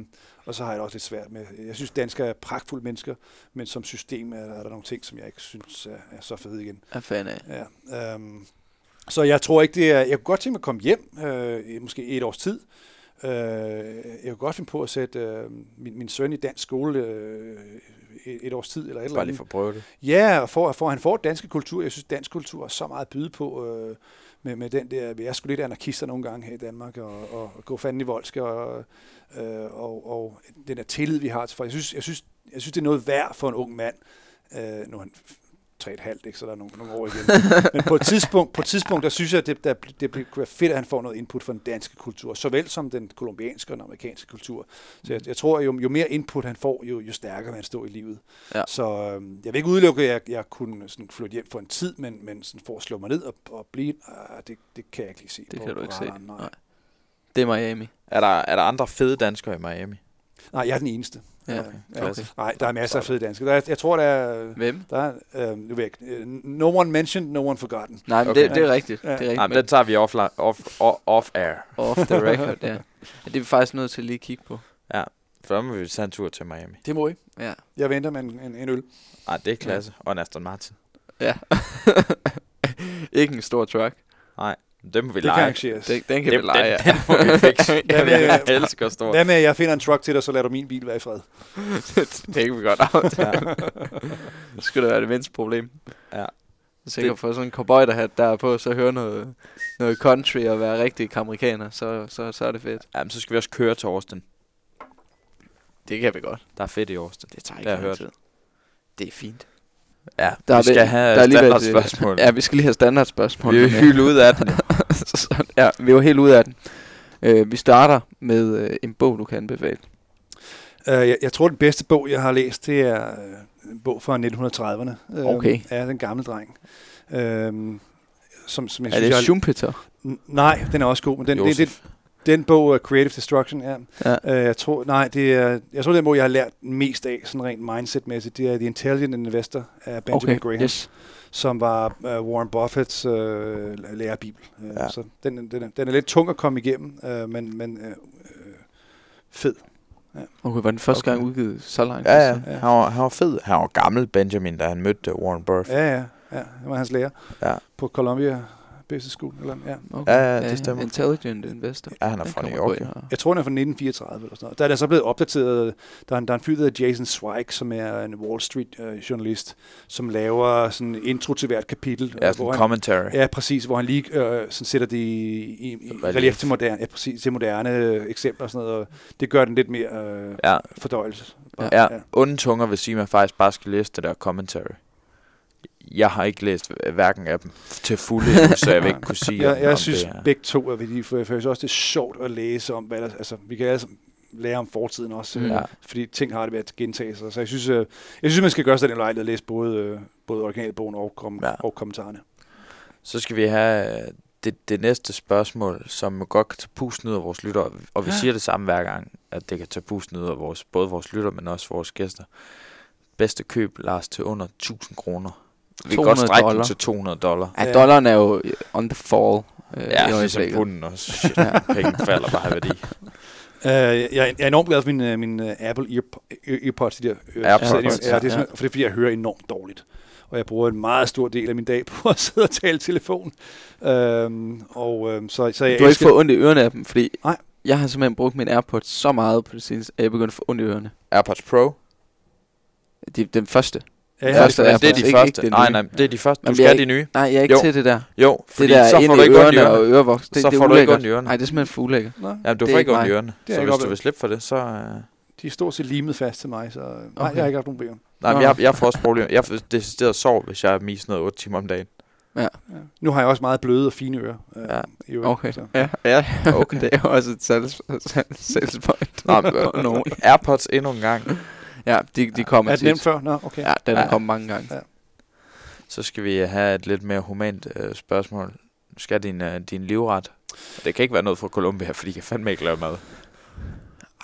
og så har jeg det også lidt svært med, jeg synes, danskere er pragtfulde mennesker, men som system er, er der nogle ting, som jeg ikke synes er, er så fede igen. Er fan af. Ja, øhm, så jeg tror ikke, det er... Jeg kunne godt tænke mig at komme hjem, øh, i måske et års tid. Øh, jeg kunne godt finde på at sætte øh, min, min søn i dansk skole øh, et, et års tid, eller et eller Bare lige andet. for at prøve det. Ja, og for, for han får danske kultur. Jeg synes, dansk kultur er så meget at byde på øh, med, med den der... Jeg er sgu lidt anarkister nogle gange her i Danmark, og, og, og gå fanden i voldske, og, øh, og, og den der tillid, vi har til folk. Jeg synes, jeg synes, jeg synes det er noget værd for en ung mand. Øh, nu er han f- tre og et halvt, ikke, så der er nogle, nogle år igen. Men på et tidspunkt, på et tidspunkt der synes jeg, at det, der, det kunne være fedt, at han får noget input fra den danske kultur, såvel som den kolumbianske og den amerikanske kultur. Så jeg, jeg tror, at jo, jo mere input han får, jo, jo stærkere vil han stå i livet. Ja. Så øhm, jeg vil ikke udelukke, at jeg, jeg kunne sådan flytte hjem for en tid, men, men sådan for at slå mig ned og, og blive, ah, det, det kan jeg ikke lige se. Det på, kan du ikke se. Nej. Nej. Det er Miami. Er der, er der andre fede danskere i Miami? nej, jeg er den eneste. Ja, Øh, klasse. Nej, der er masser af fede danskere. Der er, jeg tror, der er... Hvem? Der er, øh, nu ved jeg ikke, øh, no one mentioned, no one forgotten. Nej, men Okay. det, det er rigtigt. Ja. Det er rigtigt. Nej, men den tager vi off, off, off, off air. off the record, ja. ja. Det er vi faktisk nødt til lige at kigge på. For der må vi tage en tur til Miami. Det må I. Ja. Jeg venter med en, en, en øl. Nej, det er klasse. Og en Aston Martin. Ja. Ikke en stor truck. Den må vi Det kan lege. arrangeres. Den, den kan Den, vi lege, ja. den, den må vi fikse. Jeg, men, jeg elsker stor. Hvad med, at jeg finder en truck til dig, så lader du min bil være i fred? det kan vi godt aftale. Ja. Det skulle da være det mindste problem. Ja. Så sikkert få sådan en cowboy der hat der på, så høre noget, noget country og være rigtig amerikaner, så, så, så er det fedt. Jamen, så skal vi også køre til Austin. Det kan vi godt. Der er fedt i Austin. Det tager Det ikke har jeg hørt. tid. Det er fint. Ja, Der er vi skal vel- have der er standardspørgsmål. Ja, vi skal lige have standardspørgsmål. vi er hylde ud af den. Så, ja, vi er jo helt ude af den. Øh, vi starter med øh, en bog, du kan anbefale. Uh, jeg, jeg tror, den bedste bog, jeg har læst, det er øh, en bog fra 1930'erne. Uh, Okay. Ja, den gamle dreng. Uh, som, som jeg Er synes, det jeg har- Schumpeter? N- Nej, den er også god, men den, det, det. Den bog, uh, Creative Destruction, ja. Ja. Uh, jeg tror, nej, det er, jeg tror, den bog, jeg har lært mest af, sådan rent mindset-mæssigt, det er The Intelligent Investor af Benjamin Okay, Graham, yes. som var uh, Warren Buffetts uh, lærebibel. Uh, Ja. ja. Så den, den, er, den er lidt tung at komme igennem, uh, men, men uh, fed. Okay, var den første Okay. gang udgivet så langt? Ja, ja. Ja. Han var, han var fed. Han var gammel Benjamin, da han mødte Warren Buffett. Ja, ja, ja. Det var hans lærer Ja. på Columbia Business School. Eller, ja. Okay. Ja, ja, det stemmer. Intelligent Investor. Ja, han er fra New York. Ja. Jeg tror, den er fra 1934 eller sådan noget. Der er den så blevet opdateret. Der er en, der er en fyr, der hedder Jason Zweig, som er en Wall Street-journalist, som laver sådan en intro til hvert kapitel. Ja, hvor han, commentary. Ja, præcis, hvor han lige øh, sådan sætter det i, i, i Relief. til moderne, ja, præcis, til moderne øh, eksempler og sådan noget. Og det gør den lidt mere øh, Ja. fordøjelse. Ja, onde tunger vil sige, at man faktisk bare skal læse det der commentary. Jeg har ikke læst hverken af dem til fulde, endnu, så jeg vil ikke kunne sige, Jeg, om, jeg om synes det er. begge to er vigtige, for jeg synes også, det er sjovt at læse om, hvad der, altså, vi kan altså lære om fortiden også, Mm. Ja. øh, fordi ting har det ved at gentage sig. Så jeg synes, øh, jeg synes man skal gøre sig den lejlighed at læse både, øh, både originalbogen og, kom, Ja. og kommentarerne. Så skal vi have det, det næste spørgsmål, som godt kan tage pusten ud af vores lytter. Og vi Ja. siger det samme hver gang, at det kan tage pusten ud af vores, både vores lytter, men også vores gæster. Bedste køb, Lars, til under 1000 kroner. Vi kan godt 200 strække den dollar. til 200 dollar. Ja, Ja. dollaren er jo on the fall øh, Ja, ligesom bunden også. Shit, Ja. penge falder bare i værdi. Uh, jeg, jeg er enormt glad for min, uh, min uh, Apple Earp- Ear- Earpods. De der, øh, Airpods, ja, det er, ja. for det er fordi, jeg hører enormt dårligt. Og jeg bruger en meget stor del af min dag på at sidde og tale i telefon. Um, og um, så, så jeg Du har ikke fået ondt i ørerne af dem, fordi Nej. jeg har simpelthen brugt min AirPods så meget på det seneste, at jeg begyndte at få ondt i ørerne. AirPods Pro? De, den første. Ja, Ja, ja, første det det er ikke- de ikke første. det nej, nej, det er de første. Du skal er de nye. Nej, jeg er ikke Jo. til det der. Jo, fordi det der så får du ikke ondt i ørerne og ørevoks. Det, Så det får du ikke ondt i ørerne. Nej, det er simpelthen for ulækkert. Ja, du Det får ikke ikke ondt i ørerne. Er Så ikke hvis du vil slippe for det, så... Øh... de er stort set limet fast til mig, så øh, nej, Okay. jeg har ikke haft nogen problemer. Nej, men jeg, jeg får også problemer. Jeg får decideret sov, hvis jeg er noget 8 timer om dagen. Ja. Nu har jeg også meget bløde og fine ører. Øh, Ja. i Okay. Så. Ja, ja. Okay. det er også et sales, sales point. Nå, men, For nogen. Airpods endnu en gang. Ja, de, de kommer Er den tit. nemt før? Nå, okay. Ja, den er Ja. kommet mange gange. Ja. Så skal vi have et lidt mere humant øh, spørgsmål. Skal din, øh, din livret. Det kan ikke være noget fra Colombia, fordi jeg kan fandme ikke lave mad.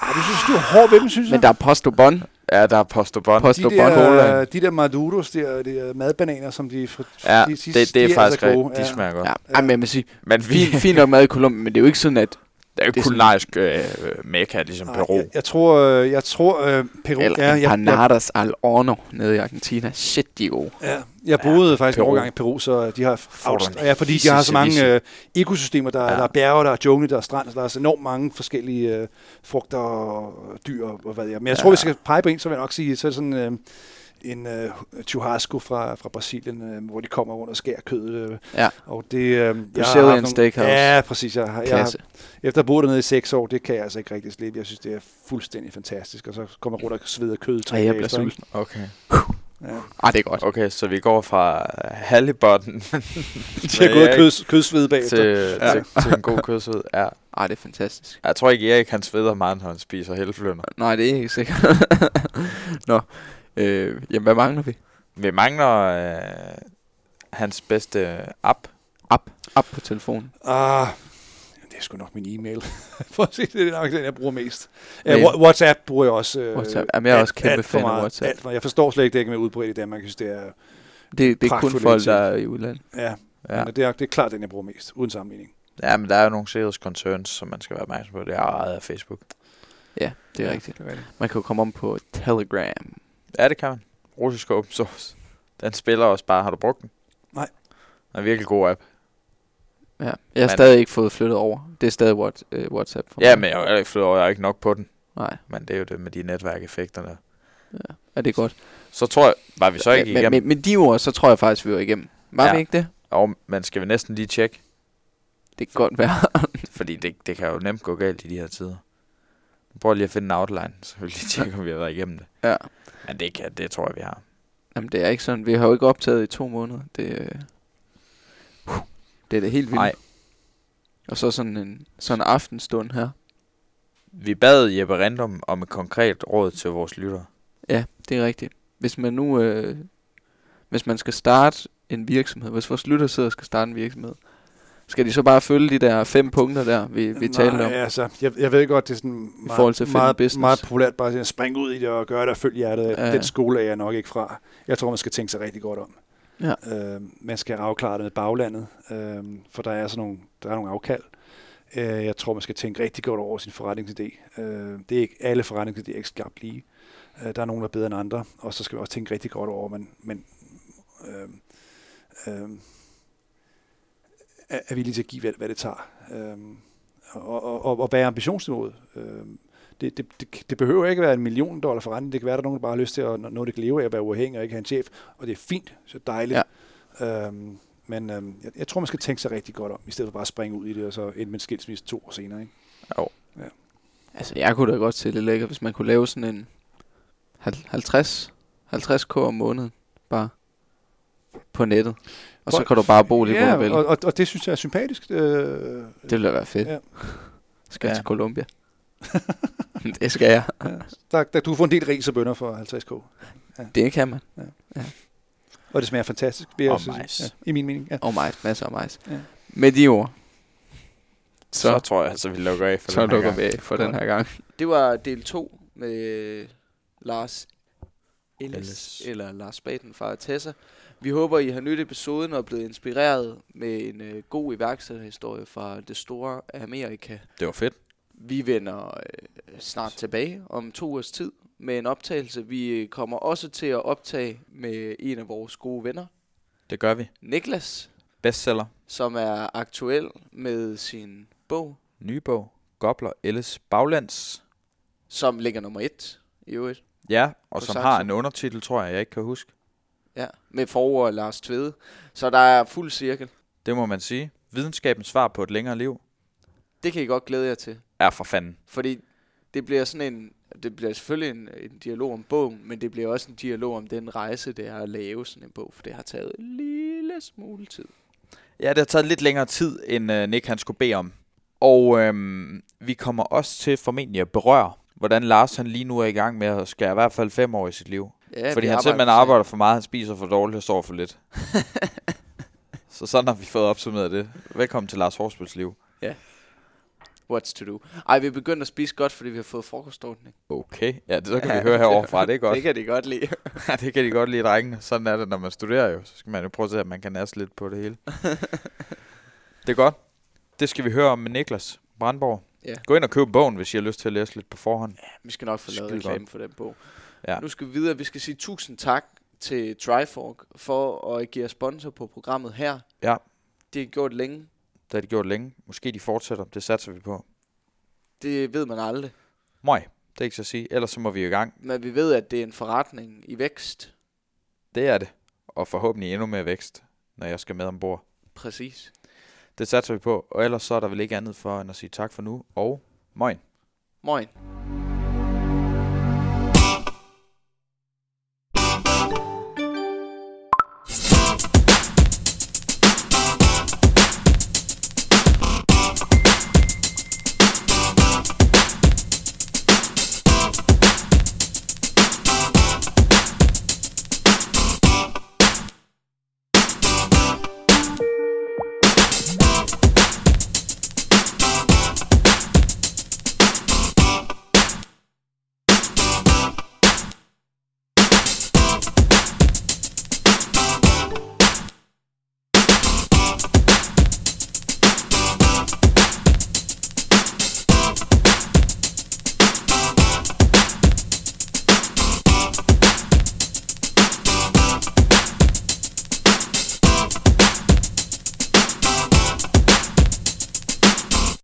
Ej, du synes, du er hård ved dem, synes jeg. Men der er posto bon. Ja, der er post og bånd. Post- de der, de der maduros, der, de der madbananer, som de... For, Ja, de, det, det er de faktisk altså rigtigt. De smager godt. Ja, Ja. ja. men jeg vil sige, Men vi, fint nok mad i Colombia, men det er jo ikke sådan, at... det er jo ikke øh, mekka, ligesom Nej, Peru. Jeg, jeg tror, øh, jeg tror øh, Peru... Eller ja, jeg, jeg, empanadas al horno nede i Argentina. Shit, de er gode. ja, jeg boede faktisk en Peru. overgang i Peru, så de har... En Ja, fordi de har så mange øh, ekosystemer. Der, Ja. ja. der er bjerge, der er jungle, der er strand, så der er så enormt mange forskellige øh, frugter og dyr og, hvad er. Men jeg tror, Ja. vi skal pege på en, så vil jeg nok sige, så er det sådan... Øh, en øh, churrasco fra, fra Brasilien, øh, hvor de kommer rundt og skærer kødet. Øh, Ja. Og det, øh, jeg har Brazilian haft nogle- Steakhouse. Ja, præcis. Jeg, har, jeg Klasse. efter at have boet dernede i seks år, det kan jeg altså ikke rigtig slippe. Jeg synes, det er fuldstændig fantastisk. Og så kommer jeg rundt og sveder kød tre Ej, jeg bliver sulten. Okay. Ja. Ej, det er godt. okay, så vi går fra øh, hallibotten De har gået kød, kødsved bagefter. til, Ja. til, til en god kødsved. Ja. Ej, det er fantastisk. Jeg tror ikke, Erik han sveder meget, når han spiser helflønner. Nej, det er ikke sikkert. Nå, øh, jamen hvad mangler vi? Vi mangler øh, hans bedste app. App. App på telefonen. Ah, det er sgu nok min e-mail. For at se, det er nok den, jeg bruger mest. Mail. Uh, WhatsApp bruger jeg også. øh, WhatsApp. Jamen, jeg er også kæmpe alt for fan af meget, WhatsApp. Alt for, jeg forstår slet ikke, det ikke med udbredt i Danmark. Jeg synes, det er... Det, det er kun folk, der er i udlandet. Ja, Ja. ja. Men det, er, det er klart den, jeg bruger mest, uden sammenligning. ja, men der er jo nogle serious concerns, som man skal være opmærksom på. Det er ejet af Facebook. Ja, det er ja, rigtigt. Det er rigtigt. Man kan jo komme om på Telegram. Ja, det kan man. Russisk open source. Den spiller også bare. Har du brugt den? Nej. Det er en virkelig god app. Ja. Jeg har Men- stadig ikke fået flyttet over. Det er stadig what, øh, WhatsApp for Ja, mig. men jeg har ikke flyttet over. Jeg er ikke nok på den. Nej, Men det er jo det med de netværkeffekter der. ja. er det godt. Så tror jeg, var vi så ikke men, igennem. men, med de ord, så tror jeg faktisk, vi var igennem. Var Ja. vi ikke det? Og man skal vi næsten lige tjekke. Det kan godt være. Fordi det, det kan jo nemt gå galt i de her tider. Prøver lige at finde en outline, så vi lige tjekke, om vi har været igennem det. ja. Men det, kan, det tror jeg, vi har. Jamen, det er ikke sådan. Vi har jo ikke optaget i to måneder. Det, øh, det er det helt vildt. Nej, Og så sådan en sådan en aftenstund her. vi bad Jeppe Rindum om et konkret råd til vores lyttere. Ja, det er rigtigt. Hvis man nu, øh, hvis man skal starte en virksomhed, hvis vores lytter sidder og skal starte en virksomhed, skal de så bare følge de der fem punkter der, vi, vi talte om? Nej, altså, jeg, jeg ved godt, det er sådan meget, forhold til meget, business. meget populært bare at springe ud i det og gøre det og følge hjertet. Ja. Den skole er jeg nok ikke fra. Jeg tror, man skal tænke sig rigtig godt om. Ja. Øh, man skal afklare det med baglandet, øh, for der er sådan nogle, der er nogle afkald. Øh, jeg tror, man skal tænke rigtig godt over sin forretningsidé. Øh, det er ikke alle forretningsidéer er ikke skabt lige. Øh, der er nogen, der er bedre end andre, og så skal vi også tænke rigtig godt over, men, men øh, øh, er, er villige til at give, hvad, hvad det tager. Øh, og, og, og, hvad er ambitionsniveauet? Øh, det, det, det, det behøver ikke at være en million dollar forretning. Det kan være, at der er nogen, der bare har lyst til at nå det kan leve af at være uafhængig og ikke have en chef. Og det er fint, så dejligt. Ja. Øhm, men øhm, jeg, jeg tror, man skal tænke sig rigtig godt om, i stedet for bare at springe ud i det, og så ende med en skilsmisse to år senere. Ikke? Altså, jeg kunne da godt se det lækkert, hvis man kunne lave sådan en hal- 50, 50k om måneden, bare på nettet. Og så kan du bare bo lige, hvor ja, du vil. og, og, og det synes jeg er sympatisk. Øh, Det ville da være fedt. Ja. Skal jeg Ja. til Colombia? det skal jeg. der, der, du kan få en del ris og bønner for 50k. Det kan man. Og det smager fantastisk, vil jeg Og sige. majs. Ja, I min mening, ja. Og majs, masser af majs. Ja. Med de ord, Så, så, tror jeg, altså, vi lukker af for så den her lukker gang. vi af for den her gang. Det var del 2 med Lars Ellis, Ellis. eller Lars Baden fra Tessa. Vi håber, I har nydt episoden og er blevet inspireret med en øh, god iværksætterhistorie fra det store Amerika. Det var fedt. Vi vender øh, snart tilbage om to ugers tid med en optagelse. Vi kommer også til at optage med en af vores gode venner, Det gør vi. Niklas, Bestseller. som er aktuel med sin bog, Nye bog. Gobler Ellis Baglands. som ligger nummer et i øvrigt. Ja, og som Saxo. har en undertitel, tror jeg, jeg ikke kan huske. Ja, med forord Lars Tvede. Så der er fuld cirkel. Det må man sige. Videnskabens svar på et længere liv Det kan I godt glæde jer til. er for fanden. Fordi det bliver sådan en, det bliver selvfølgelig en, en dialog om bogen, men det bliver også en dialog om den rejse, det er at lave sådan en bog, for det har taget en lille smule tid. Ja, det har taget lidt længere tid, end øh, Nick han skulle bede om. Og øhm, vi kommer også til formentlig at berøre, hvordan Lars han lige nu er i gang med at skære i hvert fald fem år i sit liv. Ja, Fordi han simpelthen arbejder for meget, han spiser for dårligt og sover for lidt. Så sådan har vi fået opsummeret det. Velkommen til Lars Horsbøls liv. What's to do? Ej, vi er begyndt at spise godt, fordi vi har fået frokostordning. Okay, ja, det så kan vi høre herovre fra. Det er godt. Det kan de godt lide. Ja, det kan de godt lide, drengene. Sådan er det, når man studerer jo. Så skal man jo prøve at se, at man kan nasse lidt på det hele. det er godt. Det skal vi høre om med Niklas Brandborg. Ja. Gå ind og køb bogen, hvis I har lyst til at læse lidt på forhånd. Vi skal nok få lavet reklame for den bog. Ja. Nu skal vi videre. Vi skal sige tusind tak til Trifork for at give sponsor på programmet her. Ja. Det har gjort længe. Det har de gjort længe. Måske de fortsætter. Det satser vi på. Det ved man aldrig. Møj, det er ikke så at sige. Ellers så må vi i gang. Men vi ved, at det er en forretning i vækst. Det er det. Og forhåbentlig endnu mere vækst, når jeg skal med ombord. Præcis. Det satser vi på. Og ellers så er der vel ikke andet for end at sige tak for nu. Og moin. Moin.